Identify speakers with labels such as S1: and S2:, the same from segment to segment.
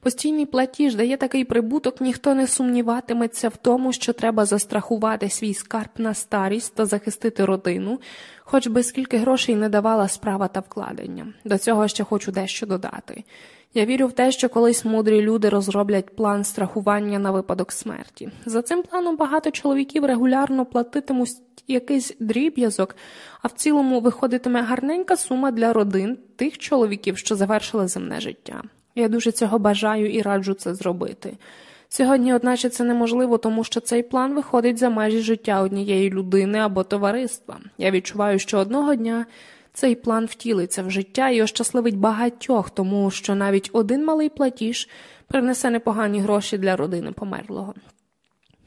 S1: постійний платіж дає такий прибуток, ніхто не сумніватиметься в тому, що треба застрахувати свій скарб на старість та захистити родину, хоч би скільки грошей не давала справа та вкладення. До цього ще хочу дещо додати. Я вірю в те, що колись мудрі люди розроблять план страхування на випадок смерті. За цим планом багато чоловіків регулярно платитимуть якийсь дріб'язок, а в цілому виходитиме гарненька сума для родин тих чоловіків, що завершили земне життя. Я дуже цього бажаю і раджу це зробити. Сьогодні, одначе, це неможливо, тому що цей план виходить за межі життя однієї людини або товариства. Я відчуваю, що одного дня цей план втілиться в життя і ощасливить багатьох, тому що навіть один малий платіж принесе непогані гроші для родини померлого.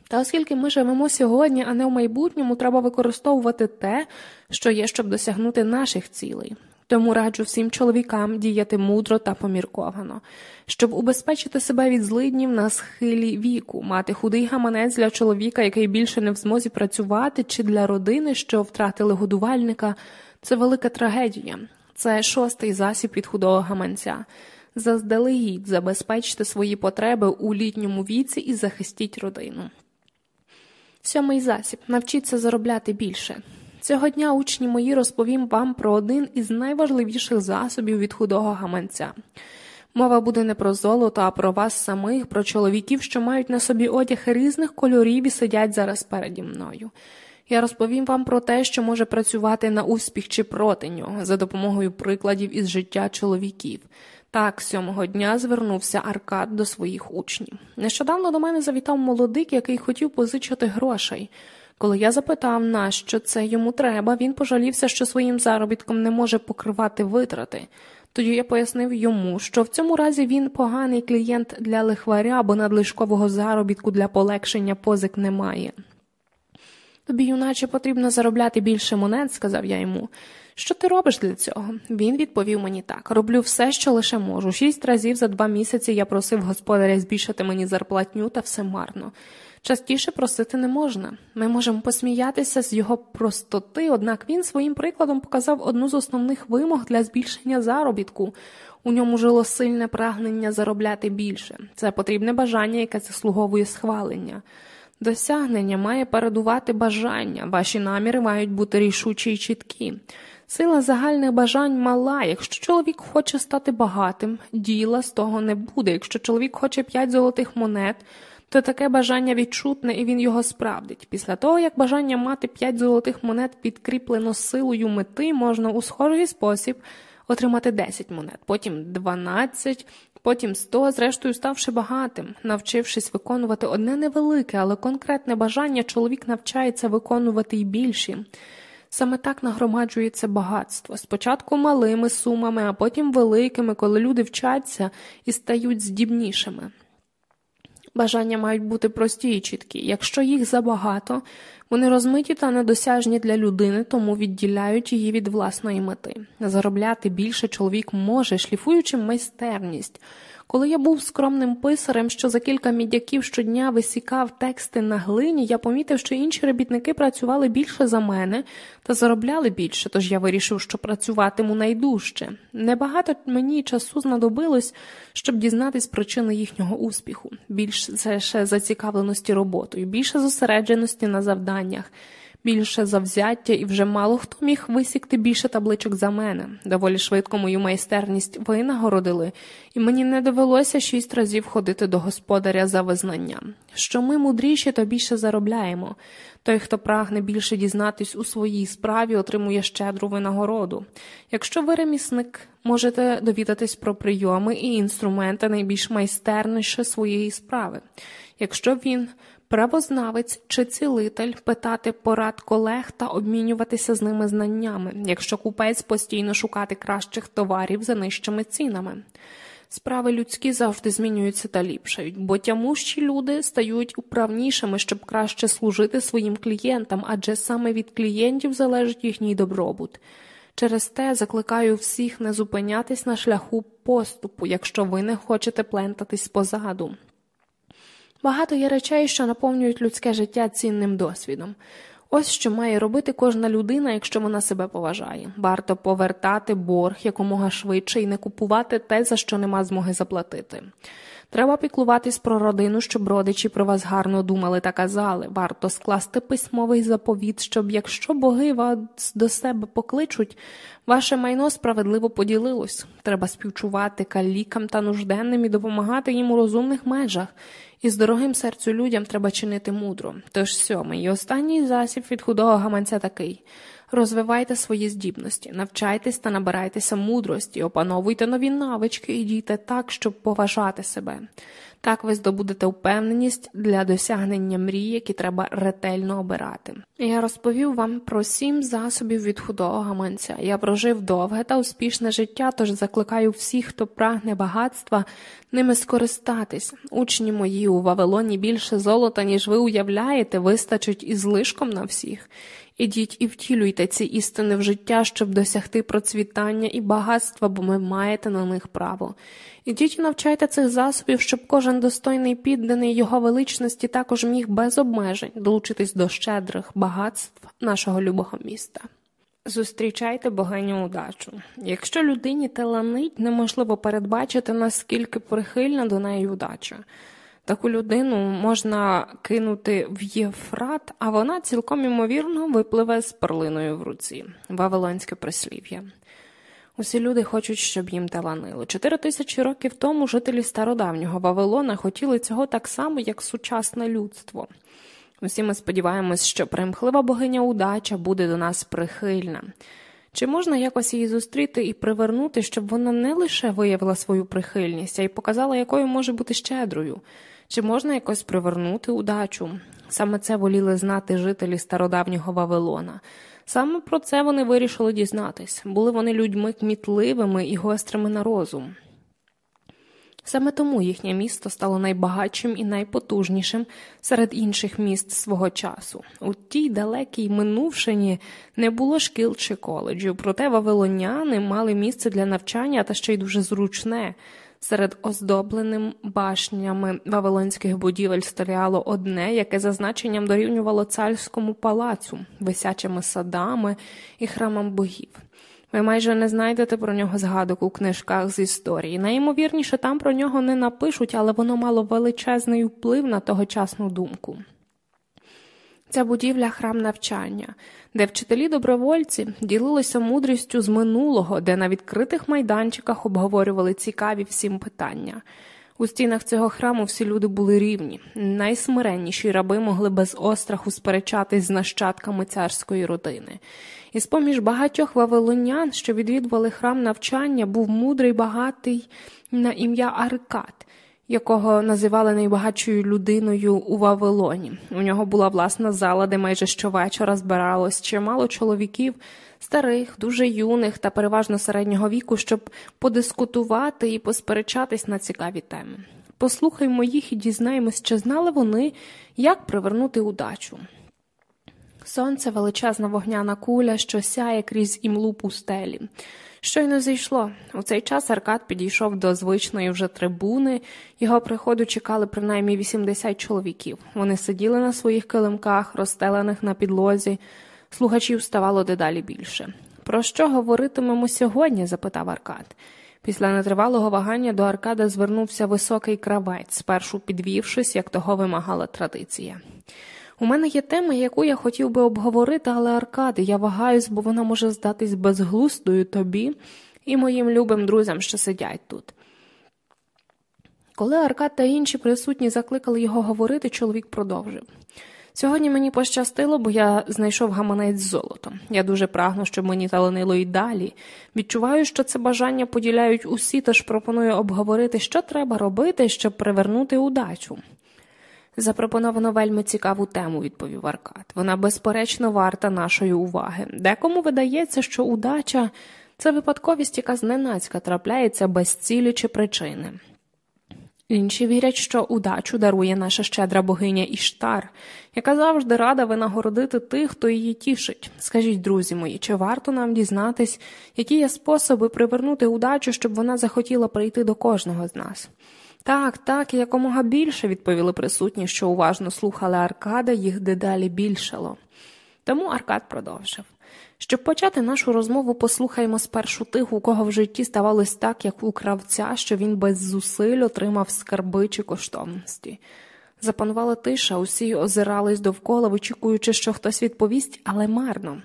S1: Та оскільки ми живемо сьогодні, а не в майбутньому, треба використовувати те, що є, щоб досягнути наших цілей. Тому раджу всім чоловікам діяти мудро та помірковано, щоб убезпечити себе від злиднів на схилі віку, мати худий гаманець для чоловіка, який більше не в змозі працювати, чи для родини, що втратили годувальника, це велика трагедія, це шостий засіб від худого гаманця. Заздалегідь забезпечте свої потреби у літньому віці і захистіть родину. Сьомий засіб навчіться заробляти більше. Цього дня учні мої розповім вам про один із найважливіших засобів від худого гаманця. Мова буде не про золото, а про вас самих, про чоловіків, що мають на собі одяг різних кольорів і сидять зараз переді мною. Я розповім вам про те, що може працювати на успіх чи проти нього за допомогою прикладів із життя чоловіків. Так, сьомого дня звернувся Аркад до своїх учнів. Нещодавно до мене завітав молодик, який хотів позичити грошей. Коли я запитав, на що це йому треба, він пожалівся, що своїм заробітком не може покривати витрати. Тоді я пояснив йому, що в цьому разі він поганий клієнт для лихваря, бо надлишкового заробітку для полегшення позик немає. Тобі, юначе, потрібно заробляти більше монет, сказав я йому. Що ти робиш для цього? Він відповів мені так роблю все, що лише можу. Шість разів за два місяці я просив господаря збільшити мені зарплатню, та все марно. Частіше просити не можна. Ми можемо посміятися з його простоти, однак він своїм прикладом показав одну з основних вимог для збільшення заробітку. У ньому жило сильне прагнення заробляти більше. Це потрібне бажання, яке заслуговує схвалення. Досягнення має передувати бажання, ваші наміри мають бути рішучі й чіткі. Сила загальних бажань мала. Якщо чоловік хоче стати багатим, діла з того не буде. Якщо чоловік хоче п'ять золотих монет, то таке бажання відчутне і він його справдить. Після того, як бажання мати п'ять золотих монет підкріплено силою мети, можна у схожий спосіб отримати 10 монет, потім 12, потім 100, зрештою ставши багатим, навчившись виконувати одне невелике, але конкретне бажання, чоловік навчається виконувати й більші. Саме так нагромаджується багатство. Спочатку малими сумами, а потім великими, коли люди вчаться і стають здібнішими. Бажання мають бути прості і чіткі. Якщо їх забагато, вони розмиті та недосяжні для людини, тому відділяють її від власної мети. Заробляти більше чоловік може, шліфуючи майстерність. Коли я був скромним писарем, що за кілька мідяків щодня висікав тексти на глині, я помітив, що інші робітники працювали більше за мене та заробляли більше, тож я вирішив, що працюватиму найдужче. Небагато мені часу знадобилось, щоб дізнатись причини їхнього успіху, більше зацікавленості роботою, більше зосередженості на завданнях більше завзяття, і вже мало хто міг висікти більше табличок за мене. Доволі швидко мою майстерність винагородили, і мені не довелося шість разів ходити до господаря за визнанням. Що ми мудріші, то більше заробляємо. Той, хто прагне більше дізнатись у своїй справі, отримує щедру винагороду. Якщо ви ремісник, можете довідатись про прийоми і інструменти найбільш майстерніше своєї справи. Якщо він правознавець чи цілитель питати порад колег та обмінюватися з ними знаннями, якщо купець постійно шукати кращих товарів за нижчими цінами. Справи людські завжди змінюються та ліпшають, бо тямущі люди стають управнішими, щоб краще служити своїм клієнтам, адже саме від клієнтів залежить їхній добробут. Через те закликаю всіх не зупинятись на шляху поступу, якщо ви не хочете плентатись позаду. Багато є речей, що наповнюють людське життя цінним досвідом. Ось що має робити кожна людина, якщо вона себе поважає. Варто повертати борг якомога швидше і не купувати те, за що нема змоги заплатити. Треба піклуватись про родину, щоб родичі про вас гарно думали та казали. Варто скласти письмовий заповіт, щоб якщо боги вас до себе покличуть, ваше майно справедливо поділилось. Треба співчувати калікам та нужденним і допомагати їм у розумних межах. І з дорогим серцю людям треба чинити мудро. Тож сьомий і останній засіб від худого гаманця такий. Розвивайте свої здібності, навчайтесь та набирайтеся мудрості, опановуйте нові навички і дійте так, щоб поважати себе. Так ви здобудете впевненість для досягнення мрій, які треба ретельно обирати. Я розповів вам про сім засобів від худого гаманця. Я прожив довге та успішне життя, тож закликаю всіх, хто прагне багатства, ними скористатись. Учні мої у Вавилоні більше золота, ніж ви уявляєте, вистачить із лишком на всіх. Ідіть і втілюйте ці істини в життя, щоб досягти процвітання і багатства, бо ви маєте на них право. Ідіть і навчайте цих засобів, щоб кожен достойний підданий його величності також міг без обмежень долучитись до щедрих багатств нашого любого міста. Зустрічайте богиню удачу. Якщо людині таланить, неможливо передбачити, наскільки прихильна до неї удача. Таку людину можна кинути в Єфрат, а вона цілком імовірно випливе з перлиною в руці. Вавилонське прислів'я. Усі люди хочуть, щоб їм таланило. Чотири тисячі років тому жителі стародавнього Вавилона хотіли цього так само, як сучасне людство. Усі ми сподіваємось, що примхлива богиня удача буде до нас прихильна. Чи можна якось її зустріти і привернути, щоб вона не лише виявила свою прихильність, а й показала, якою може бути щедрою? Чи можна якось привернути удачу? Саме це воліли знати жителі стародавнього Вавилона. Саме про це вони вирішили дізнатись. Були вони людьми кмітливими і гострими на розум. Саме тому їхнє місто стало найбагатшим і найпотужнішим серед інших міст свого часу. У тій далекій минувшині не було шкіл чи коледжів, проте вавилоняни мали місце для навчання та ще й дуже зручне. Серед оздобленим башнями вавилонських будівель стояло одне, яке за значенням дорівнювало царському палацу, висячими садами і храмам богів. Ви майже не знайдете про нього згадок у книжках з історії. Найімовірніше, там про нього не напишуть, але воно мало величезний вплив на тогочасну думку. Ця будівля храм навчання, де вчителі добровольці ділилися мудрістю з минулого, де на відкритих майданчиках обговорювали цікаві всім питання. У стінах цього храму всі люди були рівні, найсмиренніші раби могли без остраху сперечатись з нащадками царської родини. І з поміж багатьох вавилонян, що відвідували храм навчання, був мудрий багатий на ім'я Аркад якого називали найбагатшою людиною у Вавилоні. У нього була власна зала, де майже щовечора збиралось чимало чоловіків, старих, дуже юних та переважно середнього віку, щоб подискутувати і посперечатись на цікаві теми. Послухаймо їх і дізнаємось, чи знали вони, як привернути удачу. Сонце величезна вогняна куля, що сяє крізь імлу пустелі. Щойно зійшло. У цей час Аркад підійшов до звичної вже трибуни, його приходу чекали принаймні 80 чоловіків. Вони сиділи на своїх килимках, розстелених на підлозі. Слухачів ставало дедалі більше. Про що говоритимемо сьогодні? запитав Аркад. Після нетривалого вагання до Аркада звернувся високий кравець, спершу підвівшись, як того вимагала традиція. У мене є тема, яку я хотів би обговорити, але Аркади, я вагаюсь, бо вона може здатись безглуздою тобі і моїм любим друзям, що сидять тут. Коли Аркад та інші присутні закликали його говорити, чоловік продовжив. Сьогодні мені пощастило, бо я знайшов гаманець з золотом. Я дуже прагну, щоб мені таланило й далі. Відчуваю, що це бажання поділяють усі, тож пропоную обговорити, що треба робити, щоб привернути удачу. Запропоновано вельми цікаву тему, відповів Аркад. Вона безперечно варта нашої уваги. Декому видається, що удача це випадковість, яка зненацька трапляється без цілі чи причини. Інші вірять, що удачу дарує наша щедра богиня Іштар, яка завжди рада винагородити тих, хто її тішить. Скажіть, друзі мої, чи варто нам дізнатись, які є способи привернути удачу, щоб вона захотіла прийти до кожного з нас? Так, так, якомога більше, відповіли присутні, що уважно слухали Аркада, їх дедалі більшало. Тому Аркад продовжив. Щоб почати нашу розмову, послухаємо спершу тих, у кого в житті ставалось так, як у кравця, що він без зусиль отримав скарби чи коштовності. Запанувала тиша, усі озирались довкола, вичікуючи, що хтось відповість, але марно.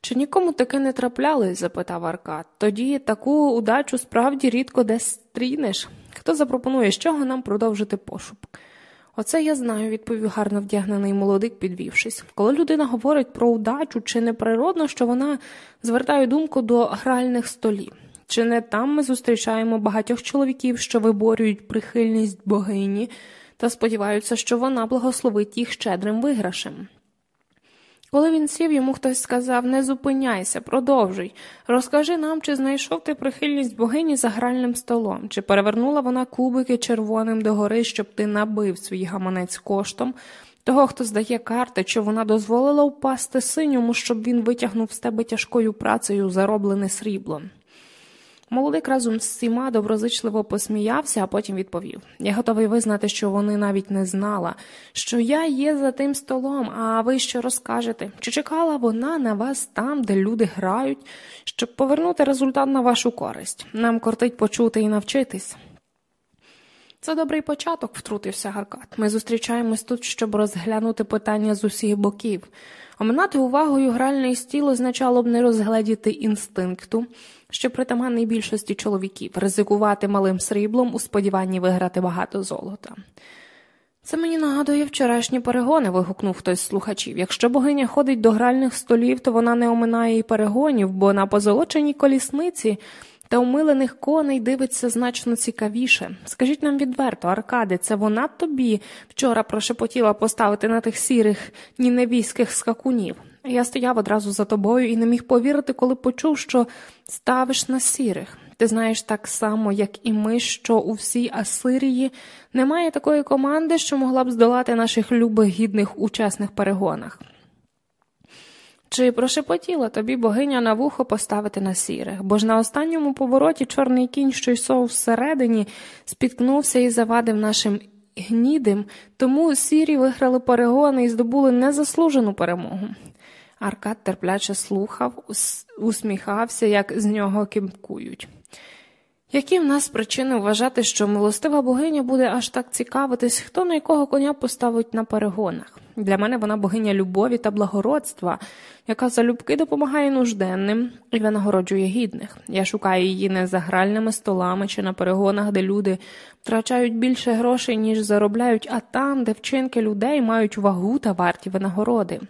S1: Чи нікому таке не траплялось? запитав Аркад. Тоді таку удачу справді рідко десь стрінеш. Хто запропонує, з чого нам продовжити пошук? Оце я знаю, відповів гарно вдягнений молодик, підвівшись. Коли людина говорить про удачу, чи не природно, що вона звертає думку до гральних столів? Чи не там ми зустрічаємо багатьох чоловіків, що виборюють прихильність богині та сподіваються, що вона благословить їх щедрим виграшем? Коли він сів, йому хтось сказав не зупиняйся, продовжуй. Розкажи нам, чи знайшов ти прихильність богині за гральним столом, чи перевернула вона кубики червоним догори, щоб ти набив свій гаманець коштом, того, хто здає карти, чи вона дозволила впасти синьому, щоб він витягнув з тебе тяжкою працею зароблене срібло. Молодик разом з всіма доброзичливо посміявся, а потім відповів Я готовий визнати, що вони навіть не знала, що я є за тим столом, а ви що розкажете? Чи чекала вона на вас там, де люди грають, щоб повернути результат на вашу користь? Нам кортить почути і навчитись. Це добрий початок, втрутився Гаркат. Ми зустрічаємось тут, щоб розглянути питання з усіх боків. Оминати увагою гральний стіл означало б не розгледіти інстинкту, що притаманний більшості чоловіків, ризикувати малим сріблом у сподіванні виграти багато золота. Це мені нагадує вчорашні перегони, вигукнув хтось з слухачів. Якщо богиня ходить до гральних столів, то вона не оминає і перегонів, бо на позолоченій колісниці та умилених коней дивиться значно цікавіше. Скажіть нам відверто, Аркади, це вона тобі вчора прошепотіла поставити на тих сірих ніневійських скакунів. Я стояв одразу за тобою і не міг повірити, коли почув, що ставиш на сірих. Ти знаєш так само, як і ми, що у всій Асирії немає такої команди, що могла б здолати наших любих гідних учасних перегонах. Чи прошепотіла тобі богиня на вухо поставити на сірих, бо ж на останньому повороті чорний кінь, що йшов всередині, спіткнувся і завадив нашим гнідим, тому сірі виграли перегони і здобули незаслужену перемогу. Аркад терпляче слухав, усміхався, як з нього кімкують. Які в нас причини вважати, що милостива богиня буде аж так цікавитись, хто на якого коня поставить на перегонах? Для мене вона богиня любові та благородства, яка залюбки допомагає нужденним і винагороджує гідних. Я шукаю її не за гральними столами чи на перегонах, де люди втрачають більше грошей, ніж заробляють, а там, де вчинки людей мають вагу та варті винагороди.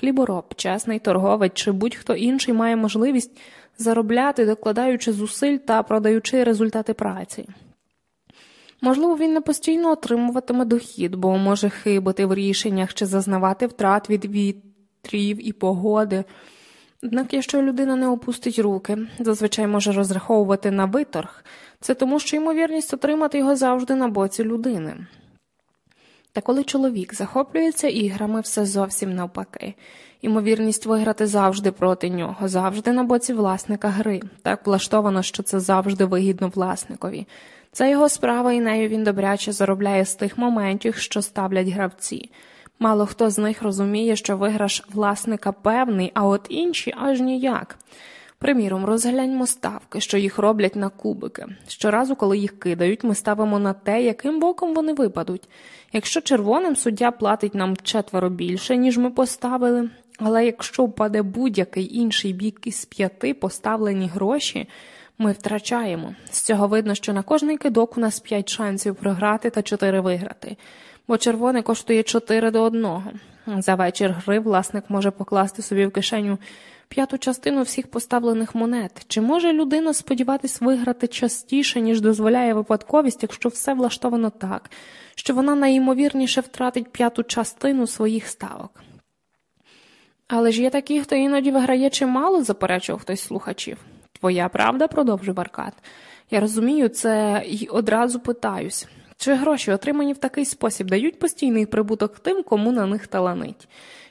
S1: Хлібороб, чесний торговець чи будь-хто інший має можливість заробляти, докладаючи зусиль та продаючи результати праці. Можливо, він не постійно отримуватиме дохід, бо може хибити в рішеннях чи зазнавати втрат від вітрів і погоди. Однак, якщо людина не опустить руки, зазвичай може розраховувати на виторг, це тому, що ймовірність отримати його завжди на боці людини. Та коли чоловік захоплюється іграми, все зовсім навпаки. Ймовірність виграти завжди проти нього, завжди на боці власника гри. Так влаштовано, що це завжди вигідно власникові. Це його справа, і нею він добряче заробляє з тих моментів, що ставлять гравці. Мало хто з них розуміє, що виграш власника певний, а от інші аж ніяк. Приміром, розгляньмо ставки, що їх роблять на кубики. Щоразу, коли їх кидають, ми ставимо на те, яким боком вони випадуть. Якщо червоним суддя платить нам четверо більше, ніж ми поставили, але якщо впаде будь-який інший бік із п'яти поставлені гроші, ми втрачаємо. З цього видно, що на кожний кидок у нас п'ять шансів програти та чотири виграти, бо червоне коштує чотири до одного. За вечір гри власник може покласти собі в кишеню п'яту частину всіх поставлених монет. Чи може людина сподіватись виграти частіше, ніж дозволяє випадковість, якщо все влаштовано так, що вона найімовірніше втратить п'яту частину своїх ставок? Але ж є такі, хто іноді виграє чимало, заперечував хтось слухачів. Твоя правда, продовжив Аркад. Я розумію це і одразу питаюсь. Чи гроші, отримані в такий спосіб, дають постійний прибуток тим, кому на них таланить?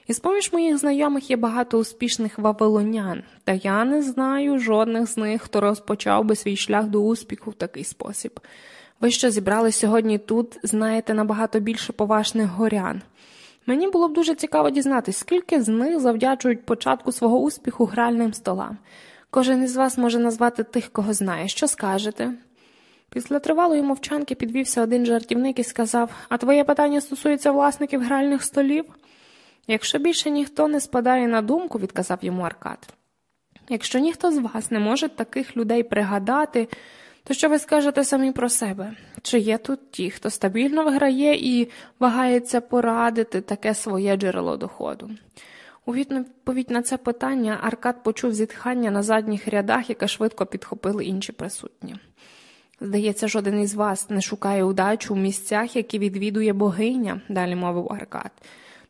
S1: І з поміж моїх знайомих є багато успішних вавилонян, та я не знаю жодних з них, хто розпочав би свій шлях до успіху в такий спосіб. Ви, що зібрали сьогодні тут, знаєте набагато більше поважних горян. Мені було б дуже цікаво дізнатися, скільки з них завдячують початку свого успіху гральним столам. Кожен із вас може назвати тих, кого знає. Що скажете? Після тривалої мовчанки підвівся один жартівник і сказав А твоє питання стосується власників гральних столів? Якщо більше ніхто не спадає на думку, відказав йому Аркад. Якщо ніхто з вас не може таких людей пригадати, то що ви скажете самі про себе? Чи є тут ті, хто стабільно виграє і вагається порадити таке своє джерело доходу? У відповідь на це питання Аркад почув зітхання на задніх рядах, яке швидко підхопили інші присутні. Здається, жоден із вас не шукає удачу в місцях, які відвідує богиня, далі мовив Аркад.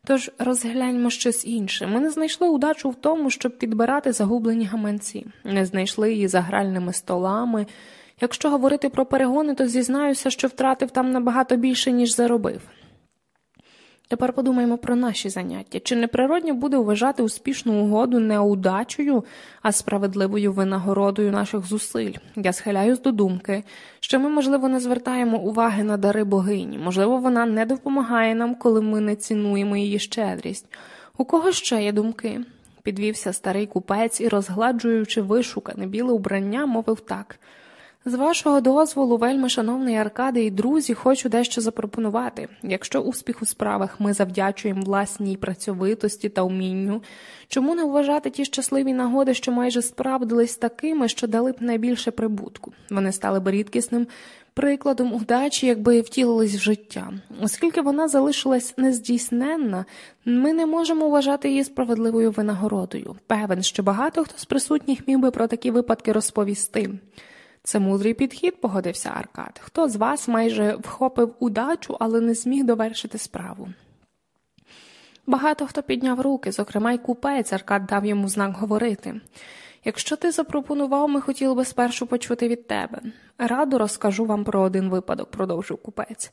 S1: Тож розгляньмо щось інше. Ми не знайшли удачу в тому, щоб підбирати загублені гаманці, не знайшли її за гральними столами. Якщо говорити про перегони, то зізнаюся, що втратив там набагато більше, ніж заробив. Тепер подумаємо про наші заняття. Чи неприродньо буде вважати успішну угоду не удачею, а справедливою винагородою наших зусиль? Я схиляюсь до думки, що ми, можливо, не звертаємо уваги на дари богині, можливо, вона не допомагає нам, коли ми не цінуємо її щедрість. У кого ще є думки? Підвівся старий купець і, розгладжуючи вишукане біле убрання, мовив так. З вашого дозволу, вельми шановний Аркади і друзі, хочу дещо запропонувати. Якщо успіх у справах ми завдячуємо власній працьовитості та умінню, чому не вважати ті щасливі нагоди, що майже справдились такими, що дали б найбільше прибутку? Вони стали б рідкісним прикладом удачі, якби втілились в життя. Оскільки вона залишилась нездійсненна, ми не можемо вважати її справедливою винагородою. Певен, що багато хто з присутніх міг би про такі випадки розповісти. Це мудрий підхід, погодився Аркад. Хто з вас майже вхопив удачу, але не зміг довершити справу? Багато хто підняв руки, зокрема й купець, Аркад дав йому знак говорити. Якщо ти запропонував, ми хотіли би спершу почути від тебе. Радо розкажу вам про один випадок, продовжив купець.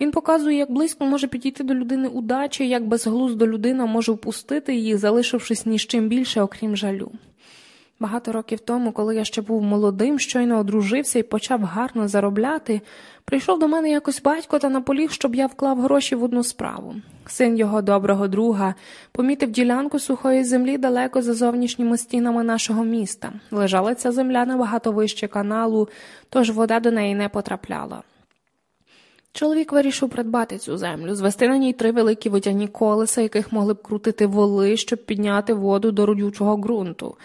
S1: Він показує, як близько може підійти до людини удачі, як безглуздо людина може впустити її, залишившись ні з чим більше, окрім жалю. Багато років тому, коли я ще був молодим, щойно одружився і почав гарно заробляти, прийшов до мене якось батько та наполіг, щоб я вклав гроші в одну справу. Син його доброго друга помітив ділянку сухої землі далеко за зовнішніми стінами нашого міста. Лежала ця земля набагато вище каналу, тож вода до неї не потрапляла. Чоловік вирішив придбати цю землю, звести на ній три великі витягні колеса, яких могли б крутити воли, щоб підняти воду до родючого ґрунту.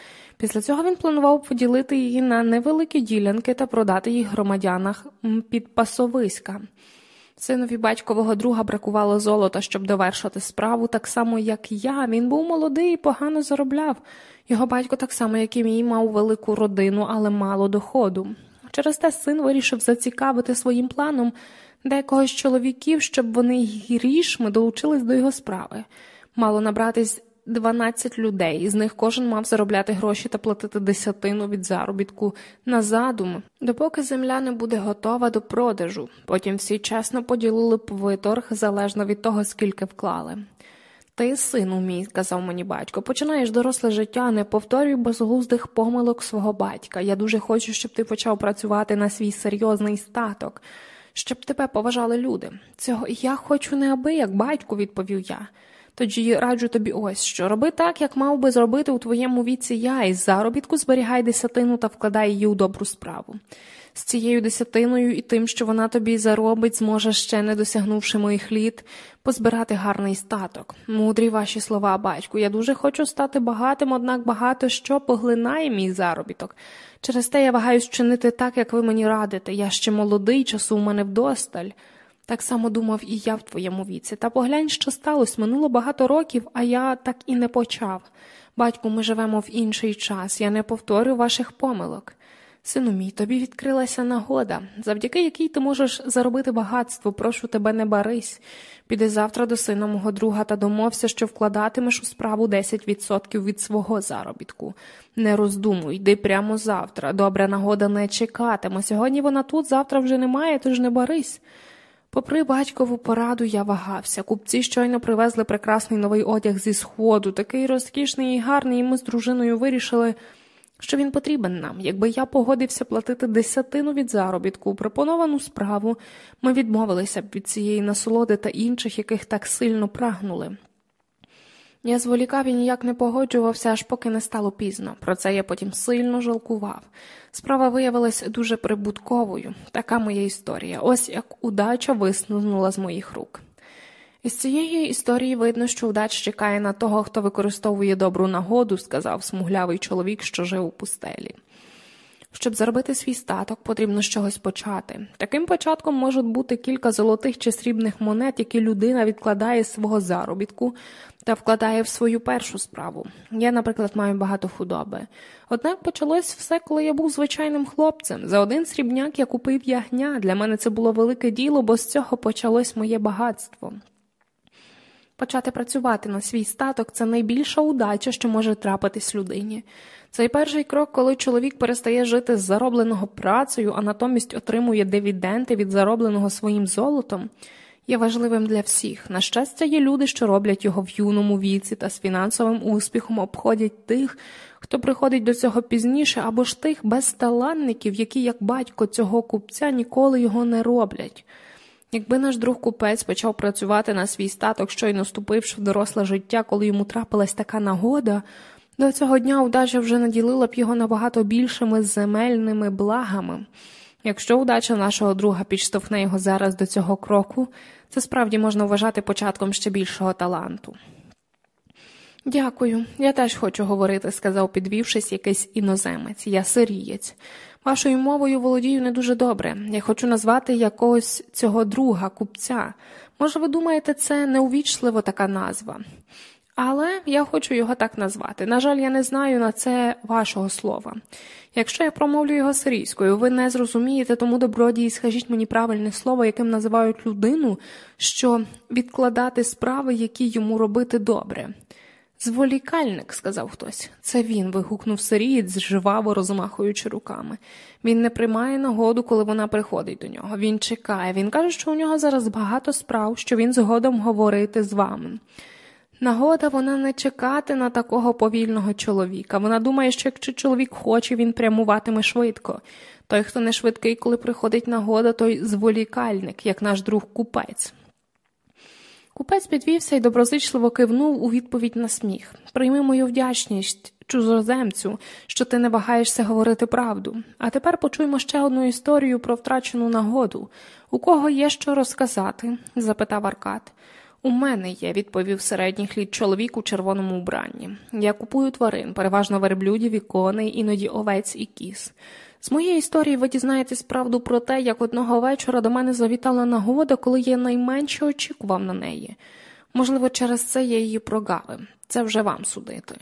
S1: Після цього він планував поділити її на невеликі ділянки та продати їх громадянах під пасовиська. Синові батькового друга бракувало золота, щоб довершити справу, так само, як я. Він був молодий і погано заробляв. Його батько, так само, як і мій, мав велику родину, але мало доходу. Через те син вирішив зацікавити своїм планом декого з чоловіків, щоб вони грішми долучились до його справи. Мало набратись 12 людей, із них кожен мав заробляти гроші та платити десятину від заробітку на задум, допоки земля не буде готова до продажу. Потім всі чесно поділили виторг залежно від того, скільки вклали. Ти, сину мій, сказав мені батько, починаєш доросле життя, не повторюй безглуздих помилок свого батька. Я дуже хочу, щоб ти почав працювати на свій серйозний статок, щоб тебе поважали люди. Цього я хочу неабияк, батьку, відповів я. Тоді раджу тобі ось що роби так, як мав би зробити у твоєму віці я, із заробітку зберігай десятину та вкладай її у добру справу. З цією десятиною і тим, що вона тобі заробить, зможеш ще не досягнувши моїх літ, позбирати гарний статок. Мудрі ваші слова, батьку. Я дуже хочу стати багатим, однак багато що поглинає мій заробіток. Через те я вагаюсь чинити так, як ви мені радите. Я ще молодий, часу у мене вдосталь. Так само думав і я в твоєму віці. Та поглянь, що сталося, минуло багато років, а я так і не почав. Батьку, ми живемо в інший час, я не повторю ваших помилок. Сину мій, тобі відкрилася нагода, завдяки якій ти можеш заробити багатство, прошу тебе, не барись. Піди завтра до сина мого друга та домовся, що вкладатимеш у справу 10% від свого заробітку. Не роздумуй, йди прямо завтра. Добра нагода не чекатиме. Сьогодні вона тут, завтра вже немає, тож не барись. Попри батькову пораду, я вагався. Купці щойно привезли прекрасний новий одяг зі сходу, такий розкішний і гарний, і ми з дружиною вирішили, що він потрібен нам. Якби я погодився платити десятину від заробітку пропоновану справу, ми відмовилися б від цієї насолоди та інших, яких так сильно прагнули. Я зволікав і ніяк не погоджувався, аж поки не стало пізно. Про це я потім сильно жалкував. Справа виявилася дуже прибутковою. Така моя історія. Ось як удача виснула з моїх рук. Із цієї історії видно, що удач чекає на того, хто використовує добру нагоду, сказав смуглявий чоловік, що жив у пустелі. Щоб заробити свій статок, потрібно з чогось почати. Таким початком можуть бути кілька золотих чи срібних монет, які людина відкладає з свого заробітку та вкладає в свою першу справу. Я, наприклад, маю багато худоби. Однак почалось все, коли я був звичайним хлопцем. За один срібняк я купив ягня. Для мене це було велике діло, бо з цього почалось моє багатство. Почати працювати на свій статок це найбільша удача, що може трапитись людині. Цей перший крок, коли чоловік перестає жити з заробленого працею, а натомість отримує дивіденти від заробленого своїм золотом, є важливим для всіх. На щастя, є люди, що роблять його в юному віці та з фінансовим успіхом обходять тих, хто приходить до цього пізніше, або ж тих безталанників, які, як батько цього купця, ніколи його не роблять. Якби наш друг купець почав працювати на свій статок, щойно ступивши в доросле життя, коли йому трапилась така нагода, до цього дня удача вже наділила б його набагато більшими земельними благами. Якщо удача нашого друга підштовхне його зараз до цього кроку, це справді можна вважати початком ще більшого таланту. Дякую, я теж хочу говорити, сказав, підвівшись якийсь іноземець, я сирієць. Вашою мовою володію не дуже добре. Я хочу назвати якогось цього друга, купця. Може, ви думаєте, це неувічливо така назва? Але я хочу його так назвати. На жаль, я не знаю на це вашого слова. Якщо я промовлю його сирійською, ви не зрозумієте, тому добродії скажіть мені правильне слово, яким називають людину, що відкладати справи, які йому робити добре. Зволікальник, сказав хтось. Це він. вигукнув сирієць, жваво розмахуючи руками. Він не приймає нагоду, коли вона приходить до нього. Він чекає. Він каже, що у нього зараз багато справ, що він згодом говорити з вами. Нагода вона не чекати на такого повільного чоловіка. Вона думає, що якщо чоловік хоче, він прямуватиме швидко. Той, хто не швидкий, коли приходить нагода, той зволікальник, як наш друг купець. Купець підвівся і доброзичливо кивнув у відповідь на сміх. Прийми мою вдячність, чужоземцю, що ти не вагаєшся говорити правду. А тепер почуємо ще одну історію про втрачену нагоду. У кого є що розказати? запитав Аркад. У мене є, відповів середніх літ чоловік у червоному убранні. Я купую тварин, переважно верблюдів і коней, іноді овець і кіз. З моєї історії ви дізнаєтесь правду про те, як одного вечора до мене завітала нагода, коли я найменше очікував на неї. Можливо, через це я її прогавив. Це вже вам судити.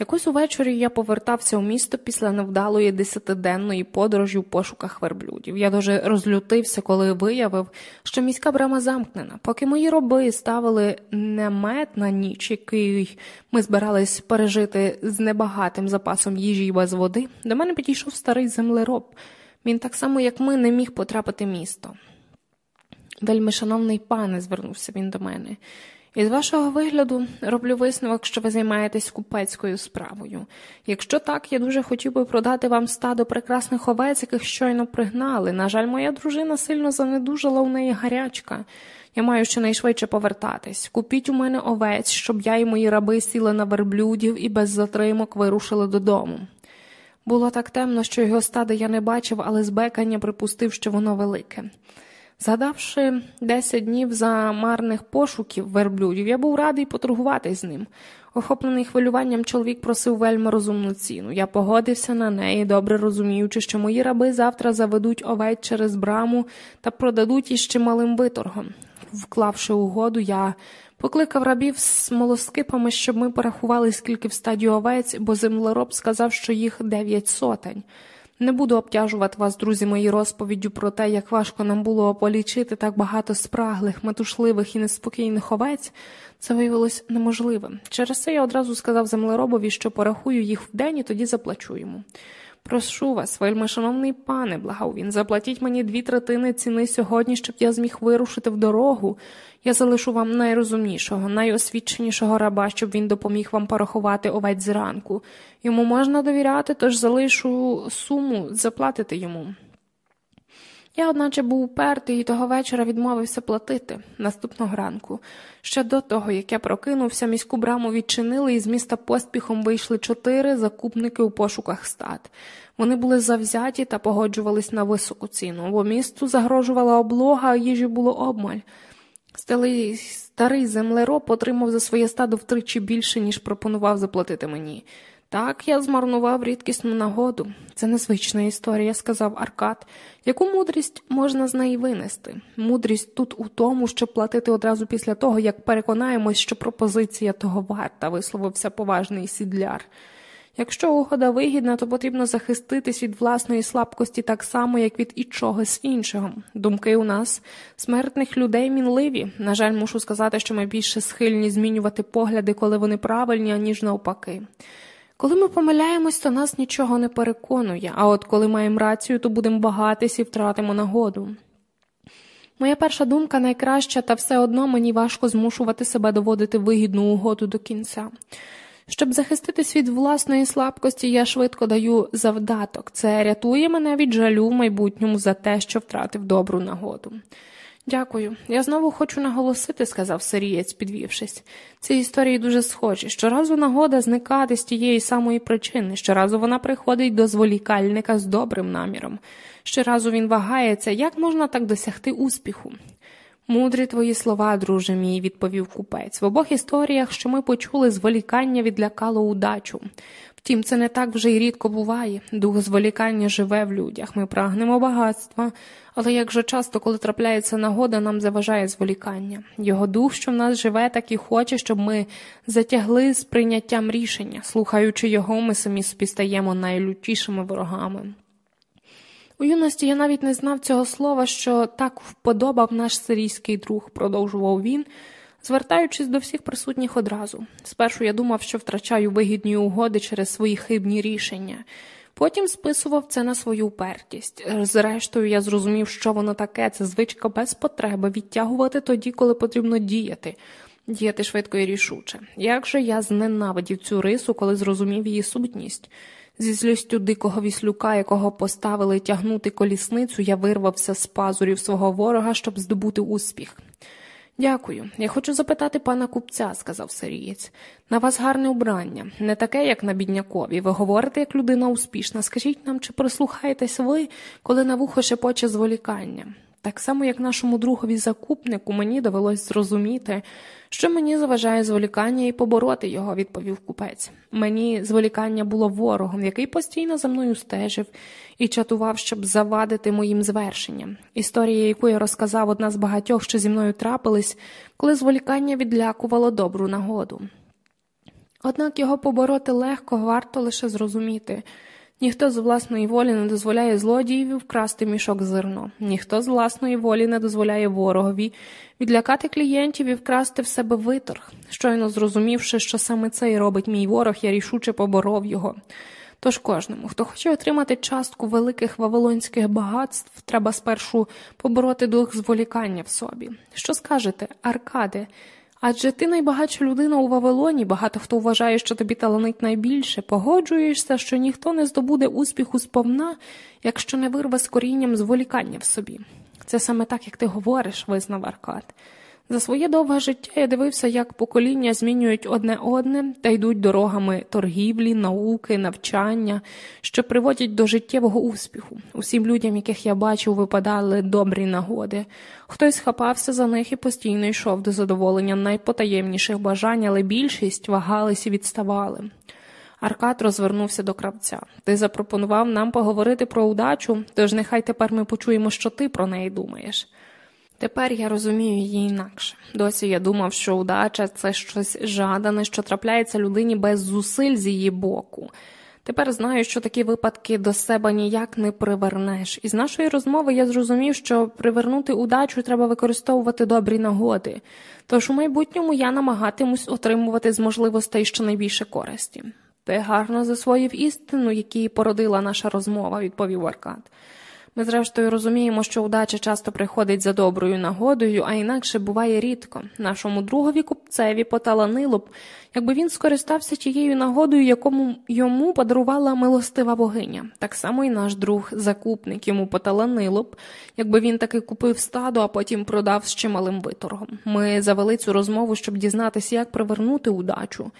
S1: Якось увечері я повертався у місто після невдалої десятиденної подорожі в пошуках верблюдів. Я дуже розлютився, коли виявив, що міська брама замкнена. Поки мої роби ставили немет на ніч, який ми збирались пережити з небагатим запасом їжі і без води, до мене підійшов старий землероб. Він так само, як ми, не міг потрапити в місто. Вельми шановний пане, звернувся він до мене. Із вашого вигляду роблю висновок, що ви займаєтесь купецькою справою. Якщо так, я дуже хотів би продати вам стадо прекрасних овець, яких щойно пригнали. На жаль, моя дружина сильно занедужала у неї гарячка. Я маю щонайшвидше повертатись. Купіть у мене овець, щоб я і мої раби сіли на верблюдів і без затримок вирушили додому. Було так темно, що його стадо я не бачив, але з бекання припустив, що воно велике. Згадавши десять днів за марних пошуків верблюдів, я був радий поторгуватись з ним. Охоплений хвилюванням, чоловік просив вельми розумну ціну. Я погодився на неї, добре розуміючи, що мої раби завтра заведуть овець через браму та продадуть іще малим виторгом. Вклавши угоду, я покликав рабів з молоскипами, щоб ми порахували, скільки в стадію овець, бо землероб сказав, що їх дев'ять сотень. Не буду обтяжувати вас, друзі, мої розповіддю про те, як важко нам було полічити так багато спраглих, метушливих і неспокійних овець. Це виявилось неможливим. Через це я одразу сказав землеробові, що порахую їх в день і тоді заплачу йому. Прошу вас, вельми шановний пане, благав він, заплатіть мені дві третини ціни сьогодні, щоб я зміг вирушити в дорогу. Я залишу вам найрозумнішого, найосвіченішого раба, щоб він допоміг вам порахувати овець зранку. Йому можна довіряти, тож залишу суму, заплатити йому. Я, одначе, був упертий і того вечора відмовився платити наступного ранку. Ще до того, як я прокинувся, міську браму відчинили, і з міста поспіхом вийшли чотири закупники у пошуках стат. Вони були завзяті та погоджувались на високу ціну, бо місту загрожувала облога, а їжі було обмаль. Сталий старий землероб отримав за своє стадо втричі більше, ніж пропонував заплатити мені. Так, я змарнував рідкісну нагоду. Це незвична історія, сказав Аркад. Яку мудрість можна з неї винести? Мудрість тут у тому, щоб платити одразу після того, як переконаємось, що пропозиція того варта, висловився поважний сідляр. Якщо угода вигідна, то потрібно захиститись від власної слабкості так само, як від і чогось іншого. Думки у нас, смертних людей, мінливі. На жаль, мушу сказати, що ми більше схильні змінювати погляди, коли вони правильні, аніж навпаки. Коли ми помиляємось, то нас нічого не переконує, а от коли маємо рацію, то будемо багатись і втратимо нагоду. Моя перша думка найкраща, та все одно мені важко змушувати себе доводити вигідну угоду до кінця. Щоб захиститись від власної слабкості, я швидко даю завдаток. Це рятує мене від жалю в майбутньому за те, що втратив добру нагоду. Дякую. Я знову хочу наголосити, сказав Сирієць, підвівшись. Ці історії дуже схожі. Щоразу нагода зникати з тієї самої причини, щоразу вона приходить до зволікальника з добрим наміром. Щоразу він вагається, як можна так досягти успіху. Мудрі твої слова, друже мій, відповів купець. В обох історіях, що ми почули, зволікання відлякало удачу. Втім, це не так вже й рідко буває. Дух зволікання живе в людях. Ми прагнемо багатства, але як же часто, коли трапляється нагода, нам заважає зволікання. Його дух, що в нас живе, так і хоче, щоб ми затягли з прийняттям рішення. Слухаючи його, ми самі собі стаємо найлютішими ворогами. У юності я навіть не знав цього слова, що так вподобав наш сирійський друг, продовжував він, звертаючись до всіх присутніх одразу. Спершу я думав, що втрачаю вигідні угоди через свої хибні рішення. Потім списував це на свою упертість. Зрештою, я зрозумів, що воно таке, це звичка без потреби відтягувати тоді, коли потрібно діяти, діяти швидко і рішуче. Як же я зненавидів цю рису, коли зрозумів її сутність? Зі злістю дикого віслюка, якого поставили тягнути колісницю, я вирвався з пазурів свого ворога, щоб здобути успіх. Дякую. Я хочу запитати пана купця, сказав сирієць. На вас гарне убрання, не таке, як на біднякові. Ви говорите, як людина успішна. Скажіть нам, чи прислухаєтесь ви, коли на вухо шепоче зволікання? Так само, як нашому другові закупнику, мені довелось зрозуміти, що мені заважає зволікання і побороти його, відповів купець. Мені зволікання було ворогом, який постійно за мною стежив і чатував, щоб завадити моїм звершенням. Історія, яку я розказав, одна з багатьох, що зі мною трапились, коли зволікання відлякувало добру нагоду. Однак його побороти легко варто лише зрозуміти. Ніхто з власної волі не дозволяє злодієві вкрасти мішок зерно, ніхто з власної волі не дозволяє ворогові відлякати клієнтів і вкрасти в себе виторг. Щойно зрозумівши, що саме це і робить мій ворог, я рішуче поборов його. Тож кожному, хто хоче отримати частку великих вавилонських багатств, треба спершу побороти дух зволікання в собі. Що скажете, Аркаде? Адже ти найбагатша людина у Вавилоні, багато хто вважає, що тобі таланить найбільше, погоджуєшся, що ніхто не здобуде успіху сповна, якщо не вирве з корінням зволікання в собі. Це саме так, як ти говориш, визнав Аркад. За своє довге життя я дивився, як покоління змінюють одне одне та йдуть дорогами торгівлі, науки, навчання, що приводять до життєвого успіху. Усім людям, яких я бачив, випадали добрі нагоди. Хтось хапався за них і постійно йшов до задоволення найпотаємніших бажань, але більшість вагались і відставали. Аркад розвернувся до кравця. Ти запропонував нам поговорити про удачу, тож нехай тепер ми почуємо, що ти про неї думаєш. Тепер я розумію її інакше. Досі я думав, що удача це щось жадане, що трапляється людині без зусиль з її боку. Тепер знаю, що такі випадки до себе ніяк не привернеш. Із нашої розмови я зрозумів, що привернути удачу треба використовувати добрі нагоди. Тож у майбутньому я намагатимусь отримувати з можливостей щонайбільше користі. Ти гарно засвоїв істину, якій породила наша розмова, відповів Аркад. Ми, зрештою, розуміємо, що удача часто приходить за доброю нагодою, а інакше буває рідко. Нашому другові купцеві поталанило б, якби він скористався тією нагодою, якому йому подарувала милостива богиня. Так само і наш друг закупник йому поталанило б, якби він таки купив стадо, а потім продав з чималим виторгом. Ми завели цю розмову, щоб дізнатися, як привернути удачу.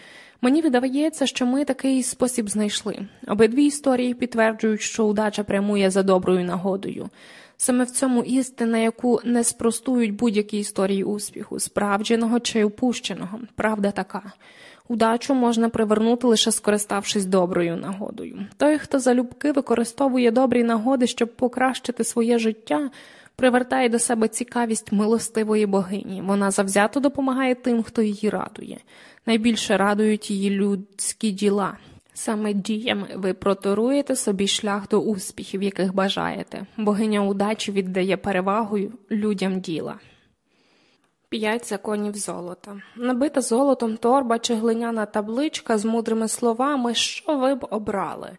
S1: Мені видається, що ми такий спосіб знайшли. Обидві історії підтверджують, що удача прямує за доброю нагодою. Саме в цьому істина, яку не спростують будь-які історії успіху, справдженого чи упущеного. Правда така. Удачу можна привернути лише скориставшись доброю нагодою. Той, хто залюбки використовує добрі нагоди, щоб покращити своє життя, привертає до себе цікавість милостивої богині. Вона завзято допомагає тим, хто її радує. Найбільше радують її людські діла. Саме діями ви проторуєте собі шлях до успіхів, яких бажаєте. Богиня удачі віддає перевагу людям діла. П'ять законів золота. Набита золотом торба чи глиняна табличка з мудрими словами, що ви б обрали.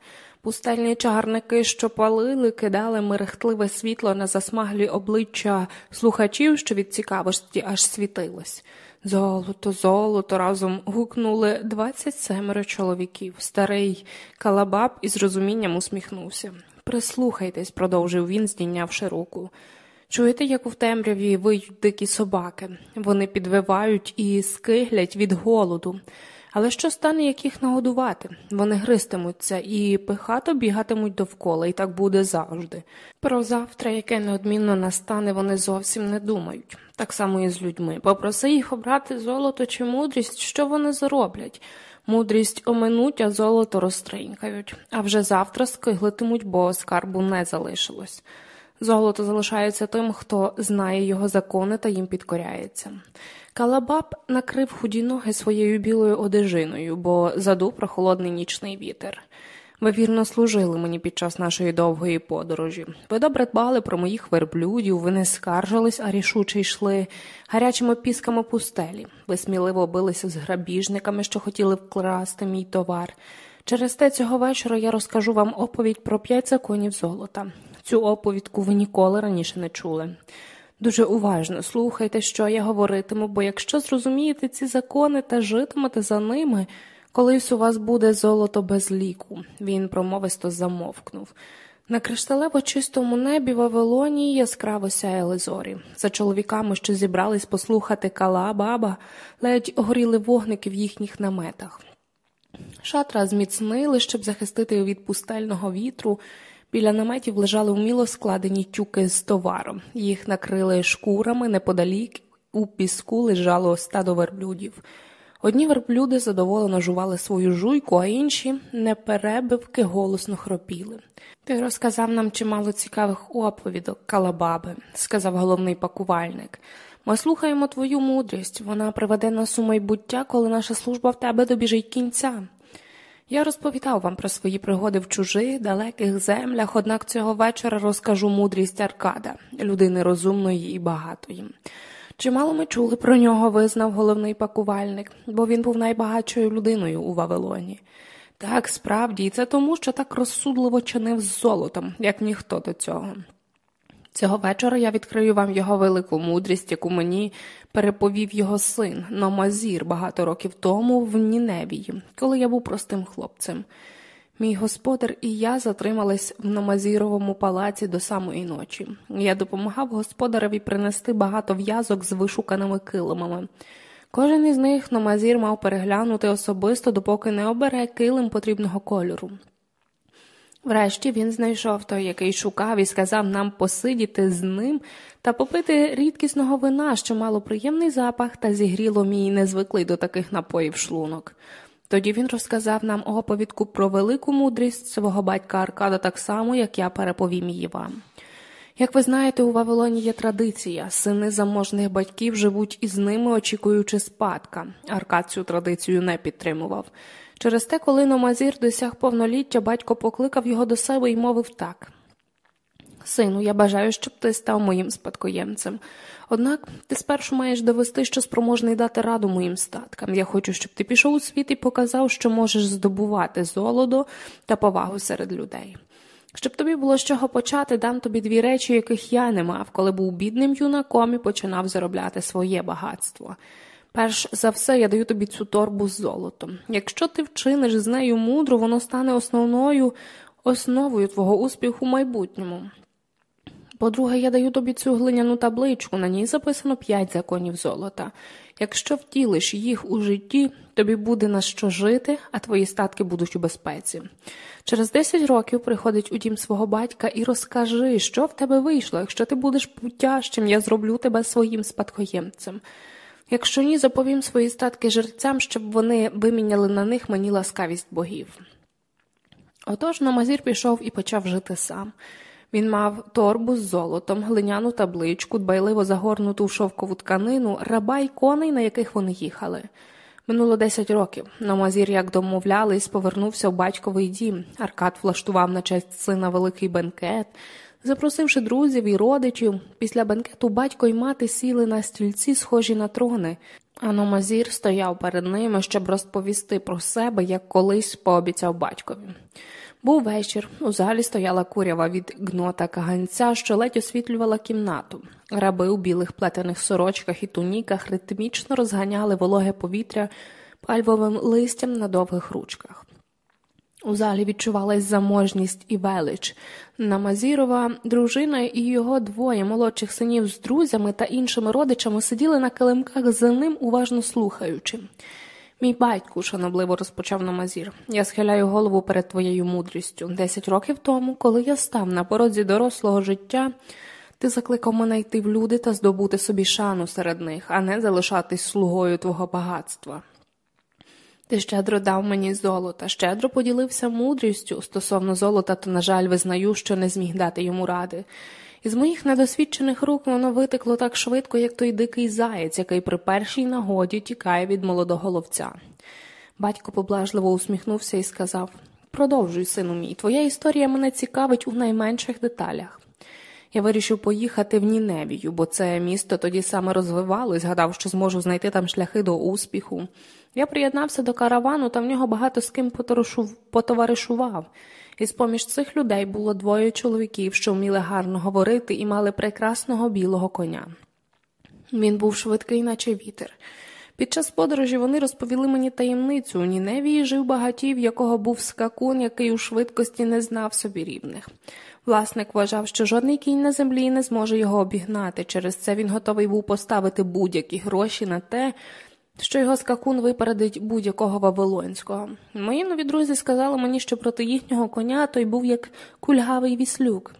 S1: Пустельні чагарники, що палили, кидали мерехтливе світло на засмаглі обличчя слухачів, що від цікавості аж світилось. Золото, золото разом гукнули двадцять семеро чоловіків. Старий калабаб із розумінням усміхнувся. Прислухайтесь, продовжив він, здійнявши руку. Чуєте, як у темряві виють дикі собаки? Вони підвивають і скиглять від голоду. Але що стане, як їх нагодувати? Вони гристимуться і пихато бігатимуть довкола, і так буде завжди. Про завтра, яке неодмінно настане, вони зовсім не думають. Так само і з людьми. Попроси їх обрати золото чи мудрість, що вони зароблять. Мудрість оминуть, а золото розтринькають, а вже завтра скиглитимуть, бо скарбу не залишилось. Золото залишається тим, хто знає його закони та їм підкоряється. Калабаб накрив худі ноги своєю білою одежиною, бо задув прохолодний нічний вітер. Ви вірно служили мені під час нашої довгої подорожі. Ви добре дбали про моїх верблюдів, ви не скаржились, а рішуче йшли гарячими пісками пустелі. Ви сміливо билися з грабіжниками, що хотіли вкрасти мій товар. Через те цього вечора я розкажу вам оповідь про п'ять законів золота. Цю оповідку ви ніколи раніше не чули. Дуже уважно слухайте, що я говоритиму, бо якщо зрозумієте ці закони та житимете за ними, колись у вас буде золото без ліку, він промовисто замовкнув. На кришталево чистому небі Вавилонії яскраво сяяли зорі. За чоловіками, що зібрались послухати кала баба, ледь горіли вогники в їхніх наметах. Шатра зміцнили, щоб захистити від пустельного вітру. Біля наметів лежали вміло складені тюки з товаром. Їх накрили шкурами неподалік, у піску лежало стадо верблюдів. Одні верблюди задоволено жували свою жуйку, а інші неперебивки голосно хропіли. Ти розказав нам чимало цікавих оповідок, калабаби, сказав головний пакувальник. Ми слухаємо твою мудрість, вона приведе нас у майбуття, коли наша служба в тебе добіжить кінця. Я розповідав вам про свої пригоди в чужих, далеких землях, однак цього вечора розкажу мудрість Аркада, людини розумної і багатої. Чимало ми чули про нього, визнав головний пакувальник, бо він був найбагатшою людиною у Вавилоні. Так, справді, і це тому, що так розсудливо чинив з золотом, як ніхто до цього. Цього вечора я відкрию вам його велику мудрість, яку мені переповів його син Номазір багато років тому в Ніневії, коли я був простим хлопцем. Мій господар і я затримались в Номазіровому палаці до самої ночі. Я допомагав господареві принести багато в'язок з вишуканими килимами. Кожен із них Номазір мав переглянути особисто, допоки не обере килим потрібного кольору. Врешті він знайшов той, який шукав, і сказав нам посидіти з ним та попити рідкісного вина, що мало приємний запах та зігріло мій незвиклий до таких напоїв шлунок. Тоді він розказав нам оповідку про велику мудрість свого батька Аркада так само, як я переповім її вам. Як ви знаєте, у Вавилоні є традиція сини заможних батьків живуть із ними, очікуючи спадка. Аркад цю традицію не підтримував. Через те, коли Номазір досяг повноліття, батько покликав його до себе і мовив так Сину, я бажаю, щоб ти став моїм спадкоємцем. Однак ти спершу маєш довести, що спроможний дати раду моїм статкам. Я хочу, щоб ти пішов у світ і показав, що можеш здобувати золото та повагу серед людей. Щоб тобі було з чого почати, дам тобі дві речі, яких я не мав, коли був бідним юнаком і починав заробляти своє багатство. Перш за все, я даю тобі цю торбу з золотом. Якщо ти вчиниш з нею мудро, воно стане основною основою твого успіху в майбутньому. По-друге, я даю тобі цю глиняну табличку, на ній записано п'ять законів золота. Якщо втілиш їх у житті, тобі буде на що жити, а твої статки будуть у безпеці. Через 10 років приходить у дім свого батька і розкажи, що в тебе вийшло. Якщо ти будеш путящим, я зроблю тебе своїм спадкоємцем. Якщо ні, заповім свої статки жерцям, щоб вони виміняли на них мені ласкавість богів. Отож Намазір пішов і почав жити сам. Він мав торбу з золотом, глиняну табличку, дбайливо загорнуту в шовкову тканину, раба й коней, на яких вони їхали. Минуло десять років. Намазір, як домовлялись, повернувся в батьковий дім. Аркад влаштував на честь сина великий бенкет. Запросивши друзів і родичів, після бенкету батько й мати сіли на стільці, схожі на трони, а Номазір стояв перед ними, щоб розповісти про себе, як колись пообіцяв батькові. Був вечір, у залі стояла курява від гнота каганця, що ледь освітлювала кімнату. Раби у білих плетених сорочках і туніках ритмічно розганяли вологе повітря пальвовим листям на довгих ручках. У залі відчувалась заможність і велич. Намазірова дружина і його двоє молодших синів з друзями та іншими родичами сиділи на килимках за ним, уважно слухаючи. Мій батьку, шанобливо розпочав Намазір, я схиляю голову перед твоєю мудрістю. Десять років тому, коли я став на порозі дорослого життя, ти закликав мене йти в люди та здобути собі шану серед них, а не залишатись слугою твого багатства. Ти щедро дав мені золота, щедро поділився мудрістю стосовно золота, то, на жаль, визнаю, що не зміг дати йому ради. Із моїх недосвідчених рук воно витекло так швидко, як той дикий заєць, який при першій нагоді тікає від молодого ловця. Батько поблажливо усміхнувся і сказав Продовжуй, сину мій, твоя історія мене цікавить у найменших деталях. Я вирішив поїхати в Ніневію, бо це місто тоді саме розвивалось, згадав, що зможу знайти там шляхи до успіху. Я приєднався до каравану, та в нього багато з ким потоваришував. І з поміж цих людей було двоє чоловіків, що вміли гарно говорити і мали прекрасного білого коня. Він був швидкий, наче вітер. Під час подорожі вони розповіли мені таємницю. У Ніневії жив багатів, якого був скакун, який у швидкості не знав собі рівних. Власник вважав, що жодний кінь на землі не зможе його обігнати. Через це він готовий був поставити будь-які гроші на те, що його скакун випередить будь-якого Вавилонського. Мої нові друзі сказали мені, що проти їхнього коня той був як кульгавий віслюк,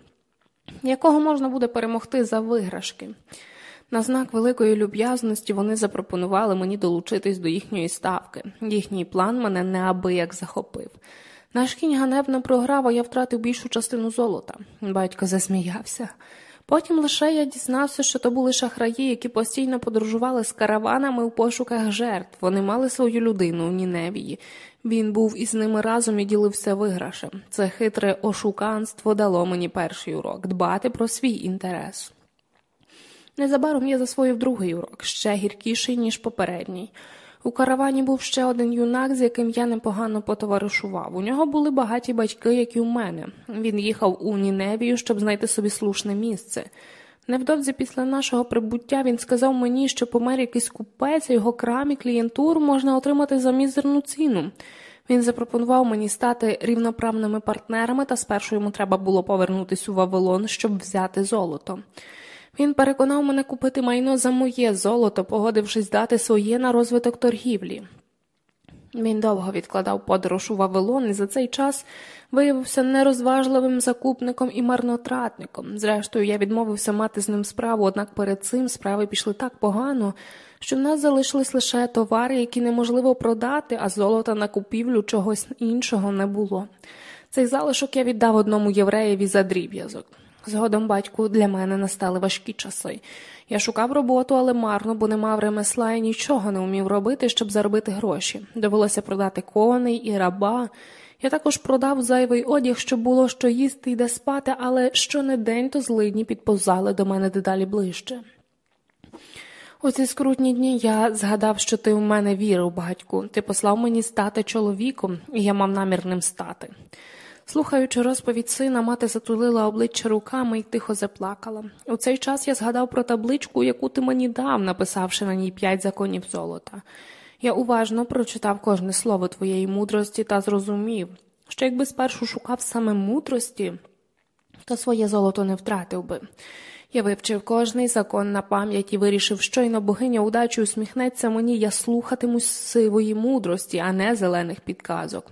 S1: якого можна буде перемогти за виграшки. На знак великої люб'язності вони запропонували мені долучитись до їхньої ставки. Їхній план мене неабияк захопив. Наш кінь ганебно програв, а я втратив більшу частину золота. Батько засміявся. Потім лише я дізнався, що то були шахраї, які постійно подорожували з караванами у пошуках жертв. Вони мали свою людину у Ніневії. Він був із ними разом і ділився виграшем. Це хитре ошуканство дало мені перший урок дбати про свій інтерес. Незабаром я засвоїв другий урок, ще гіркіший, ніж попередній. У каравані був ще один юнак, з яким я непогано потоваришував. У нього були багаті батьки, як і у мене. Він їхав у Ніневію, щоб знайти собі слушне місце. Невдовзі після нашого прибуття він сказав мені, що помер якийсь купець, а його крам і клієнтуру можна отримати за мізерну ціну. Він запропонував мені стати рівноправними партнерами, та спершу йому треба було повернутися у Вавилон, щоб взяти золото. Він переконав мене купити майно за моє золото, погодившись дати своє на розвиток торгівлі. Він довго відкладав подорож у Вавилон і за цей час виявився нерозважливим закупником і марнотратником. Зрештою, я відмовився мати з ним справу, однак перед цим справи пішли так погано, що в нас залишились лише товари, які неможливо продати, а золота на купівлю чогось іншого не було. Цей залишок я віддав одному євреєві за дріб'язок. Згодом, батьку, для мене настали важкі часи. Я шукав роботу, але марно, бо не мав ремесла і нічого не вмів робити, щоб заробити гроші. Довелося продати коней і раба. Я також продав зайвий одяг, щоб було що їсти і де спати, але щонедень то злидні підповзали до мене дедалі ближче. У ці скрутні дні я згадав, що ти в мене вірив, батьку. Ти послав мені стати чоловіком, і я мав намір ним стати. Слухаючи розповідь сина, мати затулила обличчя руками і тихо заплакала. У цей час я згадав про табличку, яку ти мені дав, написавши на ній п'ять законів золота. Я уважно прочитав кожне слово твоєї мудрості та зрозумів, що якби спершу шукав саме мудрості, то своє золото не втратив би. Я вивчив кожний закон на пам'ять і вирішив, щойно богиня удачі усміхнеться мені, я слухатимусь сивої мудрості, а не зелених підказок.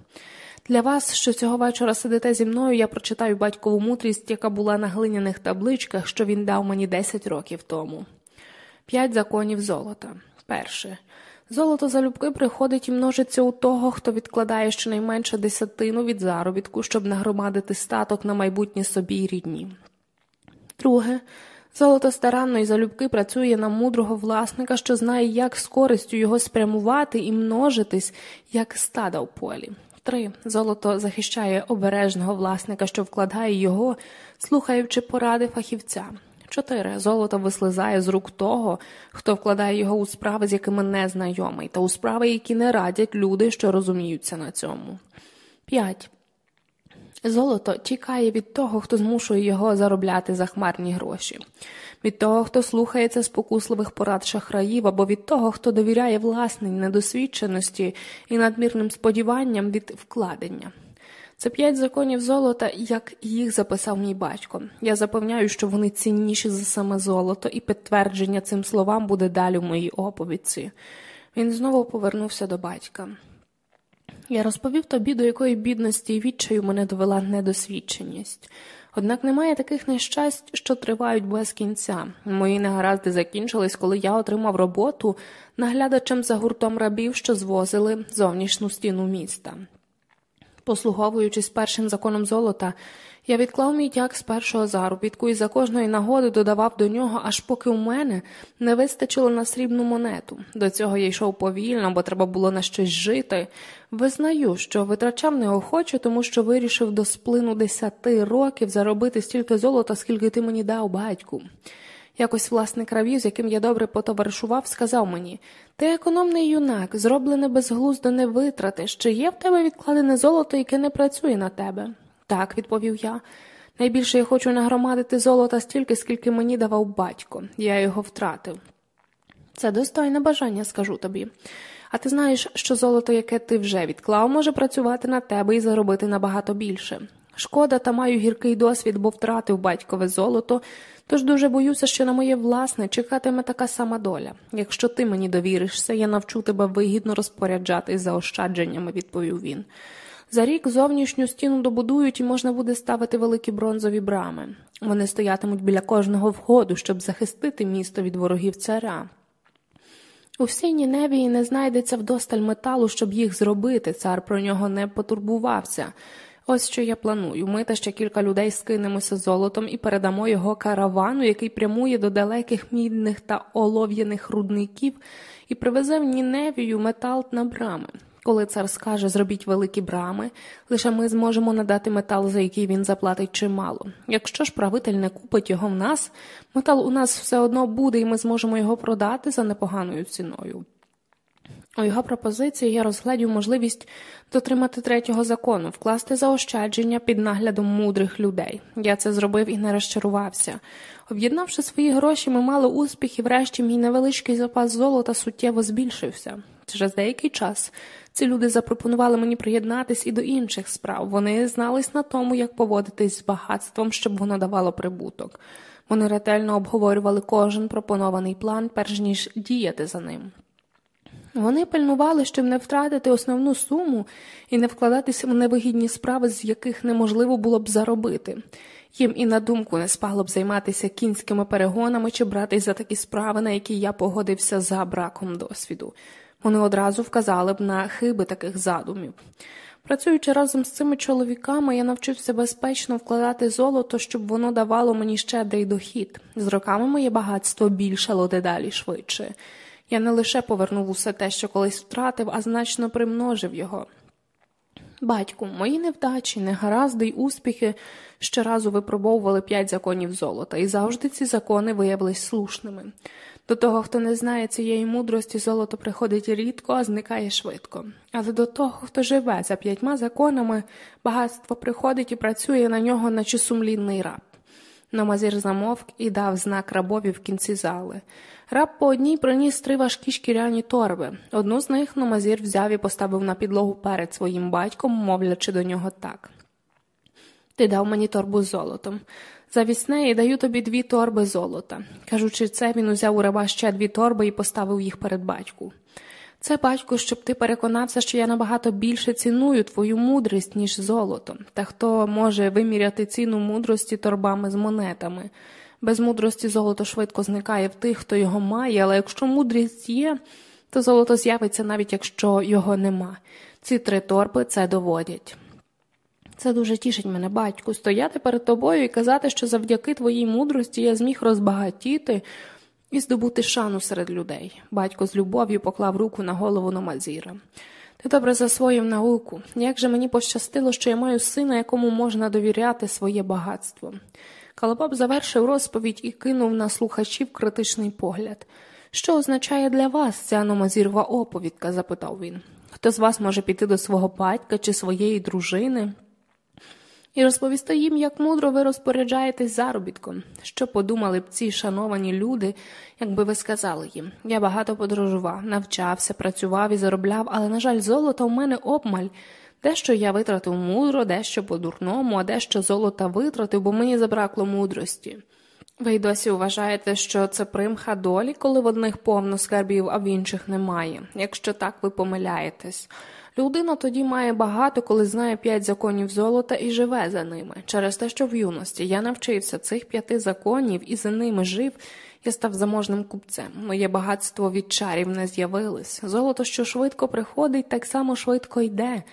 S1: Для вас, що цього вечора сидите зі мною, я прочитаю батькову мудрість, яка була на глиняних табличках, що він дав мені 10 років тому. П'ять законів золота. Перше. Золото залюбки приходить і множиться у того, хто відкладає щонайменше десятину від заробітку, щоб нагромадити статок на майбутнє собі й рідні. Друге, золото старанно і залюбки працює на мудрого власника, що знає, як з користю його спрямувати і множитись, як стада в полі. Три. Золото захищає обережного власника, що вкладає його, слухаючи поради фахівця. Чотири. Золото вислизає з рук того, хто вкладає його у справи, з якими не знайомий, та у справи, які не радять люди, що розуміються на цьому. П'ять. Золото тікає від того, хто змушує його заробляти захмарні гроші, від того, хто слухається спокусливих порад шахраїв, або від того, хто довіряє власній недосвідченості і надмірним сподіванням від вкладення. Це п'ять законів золота, як їх записав мій батько. Я запевняю, що вони цінніші за саме золото, і підтвердження цим словам буде далі в моїй оповідці. Він знову повернувся до батька. Я розповів тобі, до якої бідності і відчаю мене довела недосвідченість. Однак немає таких нещасть, що тривають без кінця. Мої негаразди закінчились, коли я отримав роботу наглядачем за гуртом рабів, що звозили зовнішню стіну міста. Послуговуючись першим законом золота, я відклав мій тяг з першого заробітку і за кожної нагоди додавав до нього, аж поки у мене не вистачило на срібну монету. До цього я йшов повільно, бо треба було на щось жити. Визнаю, що витрачав неохоче, тому що вирішив до сплину десяти років заробити стільки золота, скільки ти мені дав, батьку. Якось власник равів, з яким я добре потоваришував, сказав мені ти економний юнак, зроблене безглуздо не витратиш, чи є в тебе відкладене золото, яке не працює на тебе? Так, відповів я. Найбільше я хочу нагромадити золота стільки, скільки мені давав батько, я його втратив. Це достойне бажання, скажу тобі. А ти знаєш, що золото, яке ти вже відклав, може працювати на тебе і заробити набагато більше. Шкода, та маю гіркий досвід, бо втратив батькове золото, тож дуже боюся, що на моє власне чекатиме така сама доля. Якщо ти мені довіришся, я навчу тебе вигідно розпоряджатись заощадженнями, відповів він. За рік зовнішню стіну добудують і можна буде ставити великі бронзові брами. Вони стоятимуть біля кожного входу, щоб захистити місто від ворогів царя. У всій Ніневії не знайдеться вдосталь металу, щоб їх зробити, цар про нього не потурбувався. Ось що я планую. Ми та ще кілька людей скинемося золотом і передамо його каравану, який прямує до далеких мідних та олов'яних рудників, і привезе в Ніневію метал на брами. Коли цар скаже зробіть великі брами, лише ми зможемо надати метал, за який він заплатить чимало. Якщо ж правитель не купить його в нас, метал у нас все одно буде, і ми зможемо його продати за непоганою ціною. У його пропозиції я розглядів можливість дотримати третього закону, вкласти заощадження під наглядом мудрих людей. Я це зробив і не розчарувався. Об'єднавши свої гроші, ми мали успіх, і врешті мій невеличкий запас золота суттєво збільшився. Через деякий час ці люди запропонували мені приєднатись і до інших справ. Вони знались на тому, як поводитись з багатством, щоб воно давало прибуток. Вони ретельно обговорювали кожен пропонований план, перш ніж діяти за ним. Вони пильнували, щоб не втратити основну суму і не вкладатися в невигідні справи, з яких неможливо було б заробити. Їм і на думку не спало б займатися кінськими перегонами чи братись за такі справи, на які я погодився за браком досвіду. Вони одразу вказали б на хиби таких задумів. Працюючи разом з цими чоловіками, я навчився безпечно вкладати золото, щоб воно давало мені щедрий дохід. З роками моє багатство більшало дедалі швидше. Я не лише повернув усе те, що колись втратив, а значно примножив його. Батьку, мої невдачі, негаразди й успіхи щоразу випробовували п'ять законів золота, і завжди ці закони виявились слушними. До того, хто не знає цієї мудрості, золото приходить рідко, а зникає швидко. Але до того, хто живе за п'ятьма законами, багатство приходить і працює на нього, наче сумлінний раб. Намазір замовк і дав знак рабові в кінці зали. Раб по одній приніс три важкі шкіряні торби. Одну з них Номазір взяв і поставив на підлогу перед своїм батьком, мовлячи до нього так. Ти дав мені торбу з золотом. Завість неї даю тобі дві торби золота. Кажучи це, він узяв у раба ще дві торби і поставив їх перед батьку. Це, батьку, щоб ти переконався, що я набагато більше ціную твою мудрість, ніж золото, та хто може виміряти ціну мудрості торбами з монетами. Без мудрості золото швидко зникає в тих, хто його має, але якщо мудрість є, то золото з'явиться навіть якщо його нема. Ці три торби це доводять. Це дуже тішить мене, батьку, стояти перед тобою і казати, що завдяки твоїй мудрості я зміг розбагатіти і здобути шану серед людей. Батько з любов'ю поклав руку на голову Номазіра. Ти добре засвоїв науку. Як же мені пощастило, що я маю сина, якому можна довіряти своє багатство. Калабаб завершив розповідь і кинув на слухачів критичний погляд. Що означає для вас ця номазірова оповідка? запитав він. Хто з вас може піти до свого батька чи своєї дружини і розповісти їм, як мудро ви розпоряджаєтесь заробітком, що подумали б ці шановані люди, якби ви сказали їм. Я багато подорожував, навчався, працював і заробляв, але, на жаль, золота в мене обмаль. Дещо я витратив мудро, дещо по дурному, а дещо золота витратив, бо мені забракло мудрості. Ви й досі вважаєте, що це примха долі, коли в одних повно скарбів, а в інших немає. Якщо так, ви помиляєтесь. Людина тоді має багато, коли знає п'ять законів золота і живе за ними. Через те, що в юності я навчився цих п'яти законів і за ними жив, я став заможним купцем. Моє багатство від чарів не з'явилось. Золото, що швидко приходить, так само швидко йде.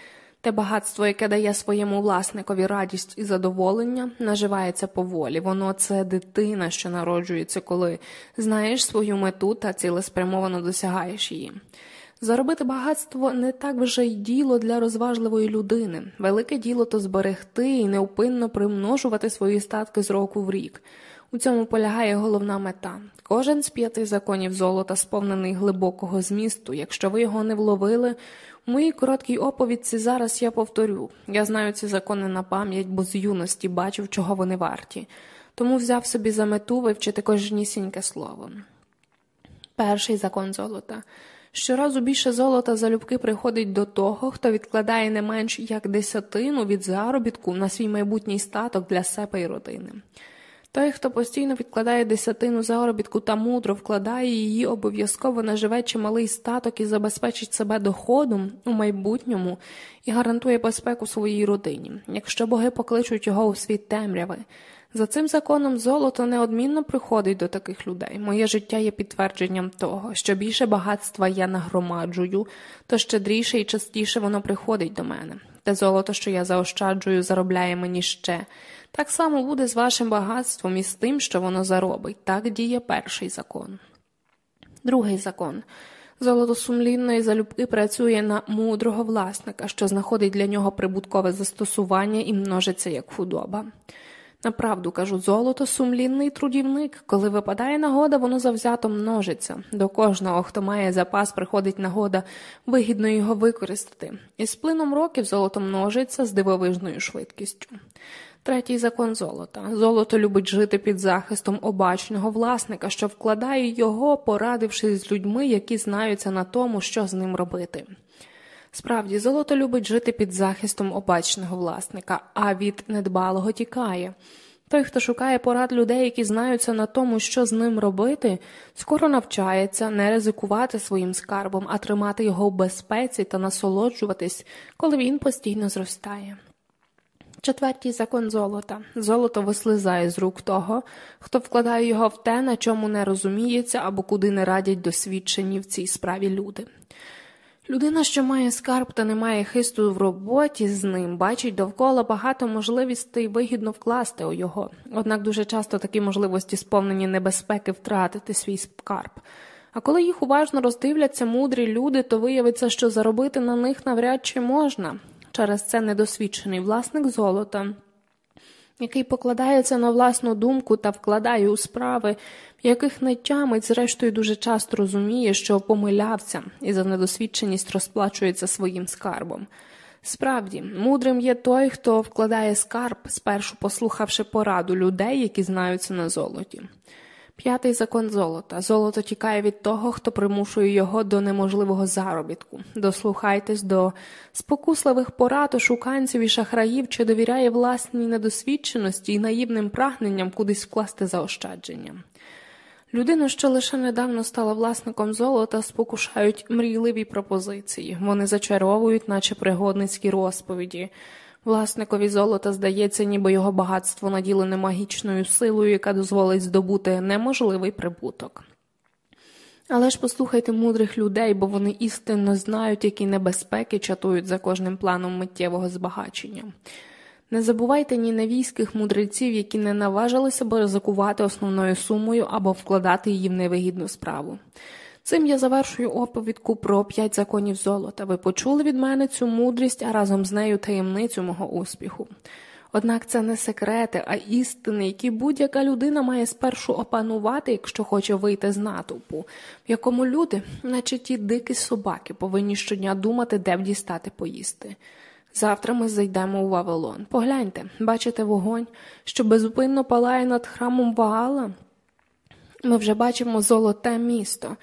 S1: Те багатство, яке дає своєму власникові радість і задоволення, наживається поволі. Воно це дитина, що народжується, коли знаєш свою мету та цілеспрямовано досягаєш її. Заробити багатство не так вже й діло для розважливої людини. Велике діло то зберегти і неупинно примножувати свої статки з року в рік. У цьому полягає головна мета. Кожен з п'яти законів золота сповнений глибокого змісту. Якщо ви його не вловили, у моїй короткій оповідці зараз я повторю. Я знаю ці закони на пам'ять, бо з юності бачив, чого вони варті. Тому взяв собі за мету вивчити кожнісіньке слово. Перший закон золота. Щоразу більше золота залюбки приходить до того, хто відкладає не менш як десятину від заробітку на свій майбутній статок для себе і родини. Той, хто постійно відкладає десятину заробітку та мудро вкладає її, обов'язково наживе чималий статок і забезпечить себе доходом у майбутньому і гарантує безпеку своїй родині, якщо боги покличуть його у світ темряви. За цим законом золото неодмінно приходить до таких людей. Моє життя є підтвердженням того, що більше багатства я нагромаджую, то щедріше і частіше воно приходить до мене. Те золото, що я заощаджую, заробляє мені ще. Так само буде з вашим багатством і з тим, що воно заробить. Так діє перший закон. Другий закон. Золото сумлінно залюбки працює на мудрого власника, що знаходить для нього прибуткове застосування і множиться як худоба. Направду кажу, золото сумлінний трудівник. Коли випадає нагода, воно завзято множиться. До кожного, хто має запас, приходить нагода вигідно його використати. І з плином років золото множиться з дивовижною швидкістю. Третій закон золота. Золото любить жити під захистом обачного власника, що вкладає його, порадившись з людьми, які знаються на тому, що з ним робити. Справді, золото любить жити під захистом обачного власника, а від недбалого тікає. Той, хто шукає порад людей, які знаються на тому, що з ним робити, скоро навчається не ризикувати своїм скарбом, а тримати його в безпеці та насолоджуватись, коли він постійно зростає. Четвертій закон золота. Золото вислизає з рук того, хто вкладає його в те, на чому не розуміється або куди не радять досвідчені в цій справі люди. Людина, що має скарб та не має хисту в роботі з ним, бачить довкола багато можливостей вигідно вкласти у його. Однак дуже часто такі можливості сповнені небезпеки втратити свій скарб. А коли їх уважно роздивляться мудрі люди, то виявиться, що заробити на них навряд чи можна. Через це недосвідчений власник золота, який покладається на власну думку та вкладає у справи, в яких не тямить, зрештою дуже часто розуміє, що помилявся і за недосвідченість розплачується своїм скарбом. Справді, мудрим є той, хто вкладає скарб, спершу послухавши пораду людей, які знаються на золоті. П'ятий закон золота. Золото тікає від того, хто примушує його до неможливого заробітку. Дослухайтесь до спокусливих порад, шуканців і шахраїв, чи довіряє власній недосвідченості і наївним прагненням кудись вкласти заощадження. Людину, що лише недавно стала власником золота, спокушають мрійливі пропозиції. Вони зачаровують, наче пригодницькі розповіді. Власникові золота здається, ніби його багатство наділене магічною силою, яка дозволить здобути неможливий прибуток. Але ж послухайте мудрих людей, бо вони істинно знають, які небезпеки чатують за кожним планом миттєвого збагачення. Не забувайте ні навійських мудреців, які не наважилися б ризикувати основною сумою або вкладати її в невигідну справу. Цим я завершую оповідку про п'ять законів золота. Ви почули від мене цю мудрість, а разом з нею таємницю мого успіху. Однак це не секрети, а істини, які будь-яка людина має спершу опанувати, якщо хоче вийти з натовпу, в якому люди, наче ті дикі собаки, повинні щодня думати, де б дістати поїсти. Завтра ми зайдемо у Вавилон. Погляньте, бачите вогонь, що безупинно палає над храмом Ваала? Ми вже бачимо золоте місто.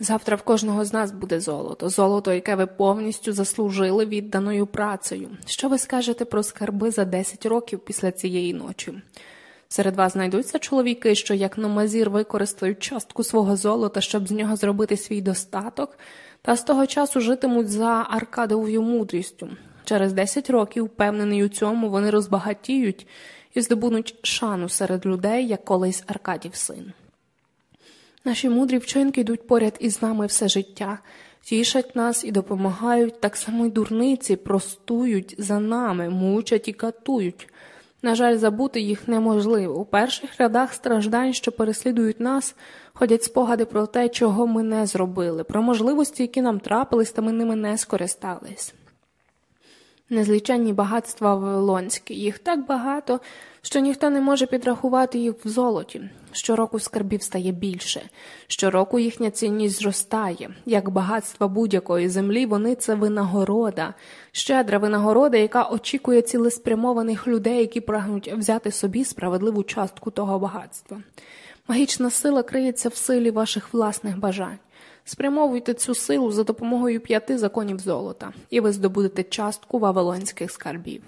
S1: Завтра в кожного з нас буде золото, золото, яке ви повністю заслужили відданою працею. Що ви скажете про скарби за 10 років після цієї ночі? Серед вас знайдуться чоловіки, що як номазір використають частку свого золота, щоб з нього зробити свій достаток, та з того часу житимуть за аркадовою мудрістю. Через 10 років, впевнений у цьому, вони розбагатіють і здобудуть шану серед людей, як колись Аркадів син. Наші мудрі вчинки йдуть поряд із нами все життя, тішать нас і допомагають, так само й дурниці простують за нами, мучать і катують. На жаль, забути їх неможливо. У перших рядах страждань, що переслідують нас, ходять спогади про те, чого ми не зробили, про можливості, які нам трапились, та ми ними не скористались. Незліченні багатства Вавилонські, їх так багато, що ніхто не може підрахувати їх в золоті. Щороку скарбів стає більше, щороку їхня цінність зростає. Як багатства будь-якої землі, вони це винагорода, щедра винагорода, яка очікує цілеспрямованих людей, які прагнуть взяти собі справедливу частку того багатства. Магічна сила криється в силі ваших власних бажань. Спрямовуйте цю силу за допомогою п'яти законів золота, і ви здобудете частку вавилонських скарбів.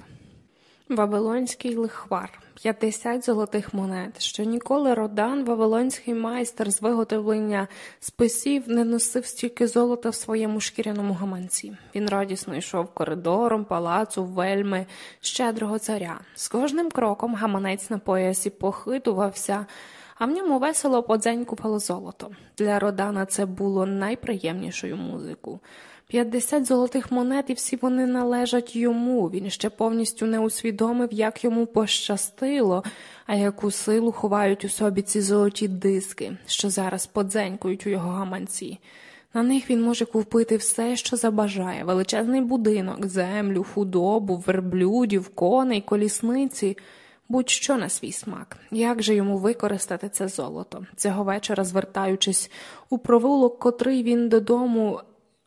S1: Вавилонський лихвар 50 золотих монет, що ніколи Родан, вавилонський майстер з виготовлення списів, не носив стільки золота в своєму шкіряному гаманці. Він радісно йшов коридором, палацу, вельми, щедрого царя. З кожним кроком гаманець на поясі похитувався, а в ньому весело подзенькувало золото. Для Родана це було найприємнішою музикою. П'ятдесят золотих монет, і всі вони належать йому. Він ще повністю не усвідомив, як йому пощастило, а яку силу ховають у собі ці золоті диски, що зараз подзенькують у його гаманці. На них він може купити все, що забажає величезний будинок, землю, худобу, верблюдів, коней, колісниці, будь-що на свій смак. Як же йому використати це золото? Цього вечора, звертаючись у провулок, котрий він додому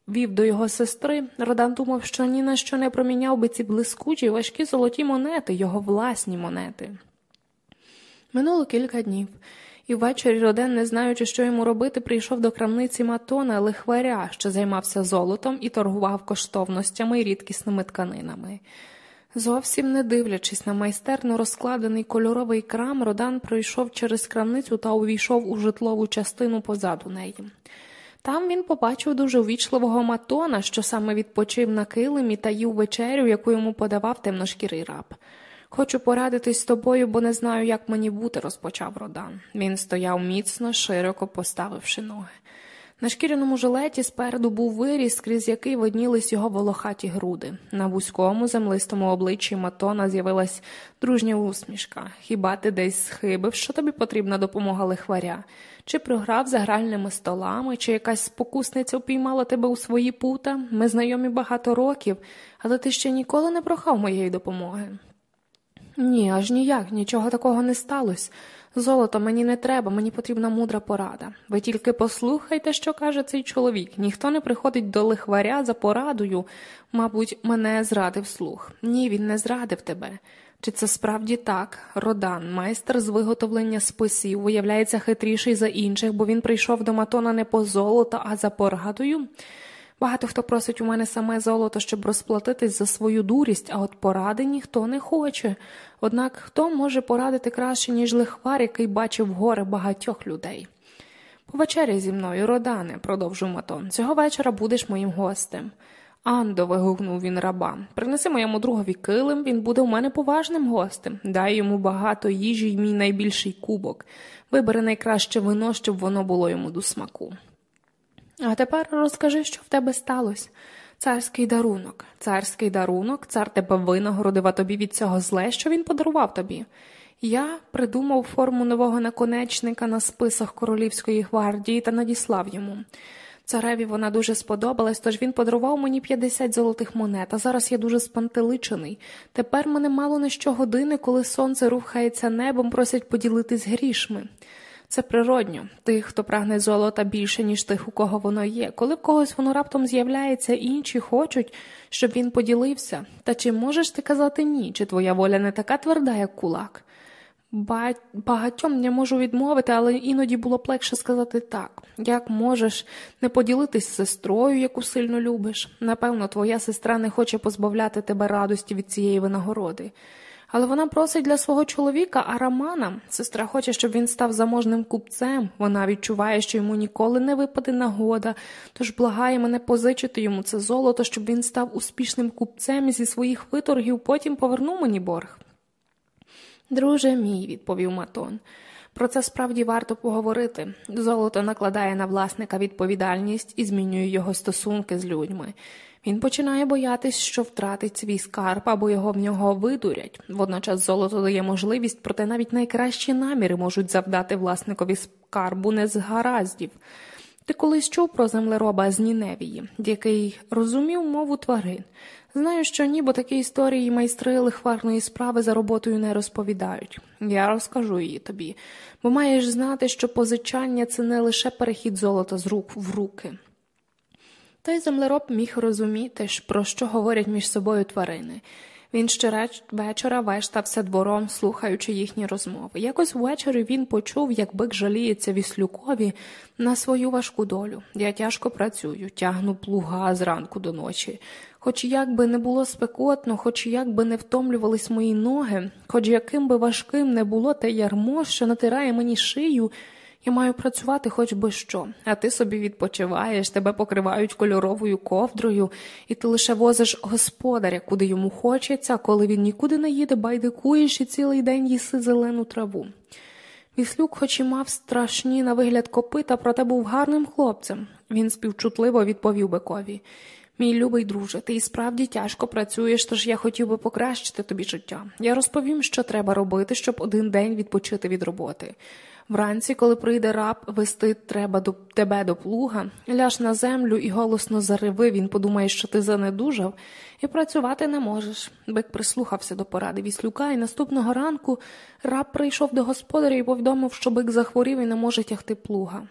S1: вів до його сестри, Родан думав, що ні на що не проміняв би ці блискучі важкі золоті монети, його власні монети. Минуло кілька днів, і ввечері Роден, не знаючи, що йому робити, прийшов до крамниці Матона лихваря, що займався золотом і торгував коштовностями і рідкісними тканинами. Зовсім не дивлячись на майстерно розкладений кольоровий крам, Родан пройшов через крамницю та увійшов у житлову частину позаду неї. Там він побачив дуже увічливого матона, що саме відпочив на килимі та їв вечерю, яку йому подавав темношкірий раб. Хочу порадитись з тобою, бо не знаю, як мені бути, розпочав Родан. Він стояв міцно, широко поставивши ноги. На шкіряному жилеті спереду був виріс, крізь який виднілись його волохаті груди. На вузькому землистому обличчі Матона з'явилась дружня усмішка. Хіба ти десь схибив, що тобі потрібна допомога лихваря? Чи програв за гральними столами, чи якась спокусниця упіймала тебе у свої пута? Ми знайомі багато років, але ти ще ніколи не прохав моєї допомоги. Ні, аж ніяк, нічого такого не сталося. Золото мені не треба, мені потрібна мудра порада. Ви тільки послухайте, що каже цей чоловік. Ніхто не приходить до лихваря за порадою. Мабуть, мене зрадив слух. Ні, він не зрадив тебе. Чи це справді так? Родан, майстер з виготовлення списів, виявляється хитріший за інших, бо він прийшов до матона не по золото, а за порадою. Багато хто просить у мене саме золото, щоб розплатитись за свою дурість, а от поради ніхто не хоче. Однак хто може порадити краще, ніж лихвар, який бачив горе багатьох людей? Повечеря зі мною, Родане, продовжив Матон, цього вечора будеш моїм гостем. Андо, вигукнув він раба, принеси моєму другові килим, він буде у мене поважним гостем. Дай йому багато їжі й мій найбільший кубок. Вибери найкраще вино, щоб воно було йому до смаку. А тепер розкажи, що в тебе сталося. Царський дарунок, царський дарунок, цар тебе винагородив а тобі від цього зле, що він подарував тобі. Я придумав форму нового наконечника на списах королівської гвардії та надіслав йому. Цареві вона дуже сподобалась, тож він подарував мені 50 золотих монет, а зараз я дуже спантеличений. Тепер мене мало не щогодини, коли сонце рухається небом, просять поділитись грішми. Це природньо, тих, хто прагне золота більше, ніж тих, у кого воно є. Коли в когось воно раптом з'являється, інші хочуть, щоб він поділився. Та чи можеш ти казати ні? Чи твоя воля не така тверда, як кулак? Багатьом не можу відмовити, але іноді було б легше сказати так. Як можеш не поділитись з сестрою, яку сильно любиш? Напевно, твоя сестра не хоче позбавляти тебе радості від цієї винагороди. Але вона просить для свого чоловіка, Арамана. Сестра хоче, щоб він став заможним купцем. Вона відчуває, що йому ніколи не випаде нагода, тож благає мене позичити йому це золото, щоб він став успішним купцем і зі своїх виторгів потім повернув мені борг. Друже мій, відповів Матон. Про це справді варто поговорити. Золото накладає на власника відповідальність і змінює його стосунки з людьми. Він починає боятись, що втратить свій скарб або його в нього видурять. Водночас золото дає можливість, проте навіть найкращі наміри можуть завдати власникові скарбу не з гараздів. Ти колись чув про землероба з Ніневії, який розумів мову тварин. Знаю, що ні, бо такі історії майстри лихварної справи за роботою не розповідають. Я розкажу її тобі, бо маєш знати, що позичання це не лише перехід золота з рук в руки. Той землероб міг розуміти, про що говорять між собою тварини. Він щовечора вештався двором, слухаючи їхні розмови. Якось ввечері він почув, як бик жаліється віслюкові на свою важку долю. Я тяжко працюю, тягну плуга зранку до ночі. Хоч як би не було спекотно, хоч як би не втомлювались мої ноги, хоч яким би важким не було те ярмо, що натирає мені шию. Я маю працювати хоч би що, а ти собі відпочиваєш, тебе покривають кольоровою ковдрою, і ти лише возиш господаря, куди йому хочеться, коли він нікуди не їде, байдикуєш і цілий день їси зелену траву. Віслюк, хоч і мав страшні на вигляд копита, проте був гарним хлопцем. Він співчутливо відповів бикові. Мій любий друже, ти і справді тяжко працюєш, тож я хотів би покращити тобі життя. Я розповім, що треба робити, щоб один день відпочити від роботи. Вранці, коли прийде раб, вести треба до тебе до плуга, ляж на землю і голосно зареви, він подумає, що ти занедужав, і працювати не можеш. Бик прислухався до поради віслюка, і наступного ранку раб прийшов до господаря і повідомив, що бик захворів і не може тягти плуга.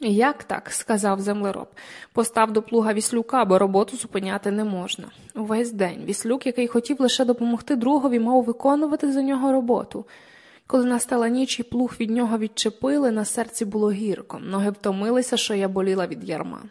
S1: Як так? сказав землероб. Постав до плуга віслюка, бо роботу зупиняти не можна. Увесь день віслюк, який хотів лише допомогти другові, мав виконувати за нього роботу. Коли настала ніч і плуг від нього відчепили, на серці було гірко, ноги втомилися, що я боліла від ярма.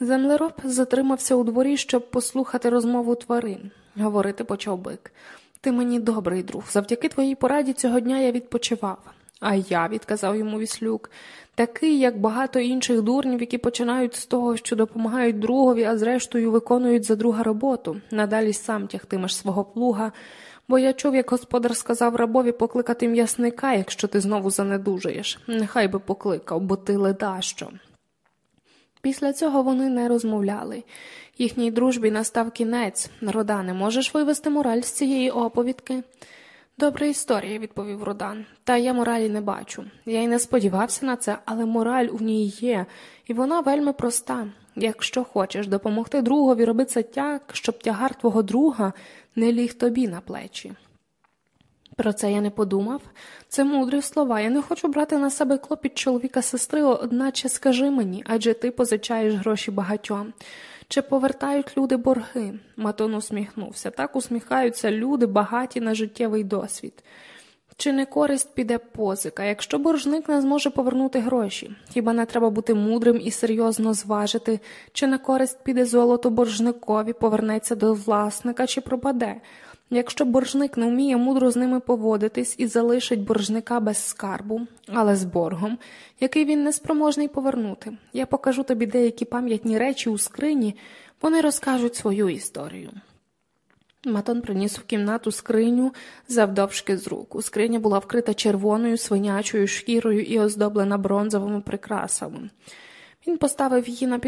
S1: Землероб затримався у дворі, щоб послухати розмову тварин. Говорити почав бик. Ти мені добрий друг. Завдяки твоїй пораді цього дня я відпочивав. А я, відказав йому віслюк, такий, як багато інших дурнів, які починають з того, що допомагають другові, а зрештою виконують за друга роботу. Надалі сам тягтимеш свого плуга бо я чув, як господар сказав рабові покликати м'ясника, якщо ти знову занедужаєш. Нехай би покликав, бо ти ледащо. Після цього вони не розмовляли. Їхній дружбі настав кінець. Родане, можеш вивести мораль з цієї оповідки? Добра історія, відповів Родан. Та я моралі не бачу. Я й не сподівався на це, але мораль у ній є, і вона вельми проста. Якщо хочеш допомогти другові, роби це так, щоб тягар твого друга не ліг тобі на плечі. Про це я не подумав. Це мудрі слова. Я не хочу брати на себе клопіт чоловіка сестри, одначе скажи мені, адже ти позичаєш гроші багатьом. Чи повертають люди борги? Матон усміхнувся. Так усміхаються люди, багаті на життєвий досвід. Чи не користь піде позика, якщо боржник не зможе повернути гроші? Хіба не треба бути мудрим і серйозно зважити, чи на користь піде золото боржникові, повернеться до власника, чи пропаде? Якщо боржник не вміє мудро з ними поводитись і залишить боржника без скарбу, але з боргом, який він неспроможний повернути, я покажу тобі деякі пам'ятні речі у скрині, вони розкажуть свою історію. Матон приніс в кімнату скриню завдовжки з руку. Скриня була вкрита червоною свинячою шкірою і оздоблена бронзовими прикрасами. Він поставив її на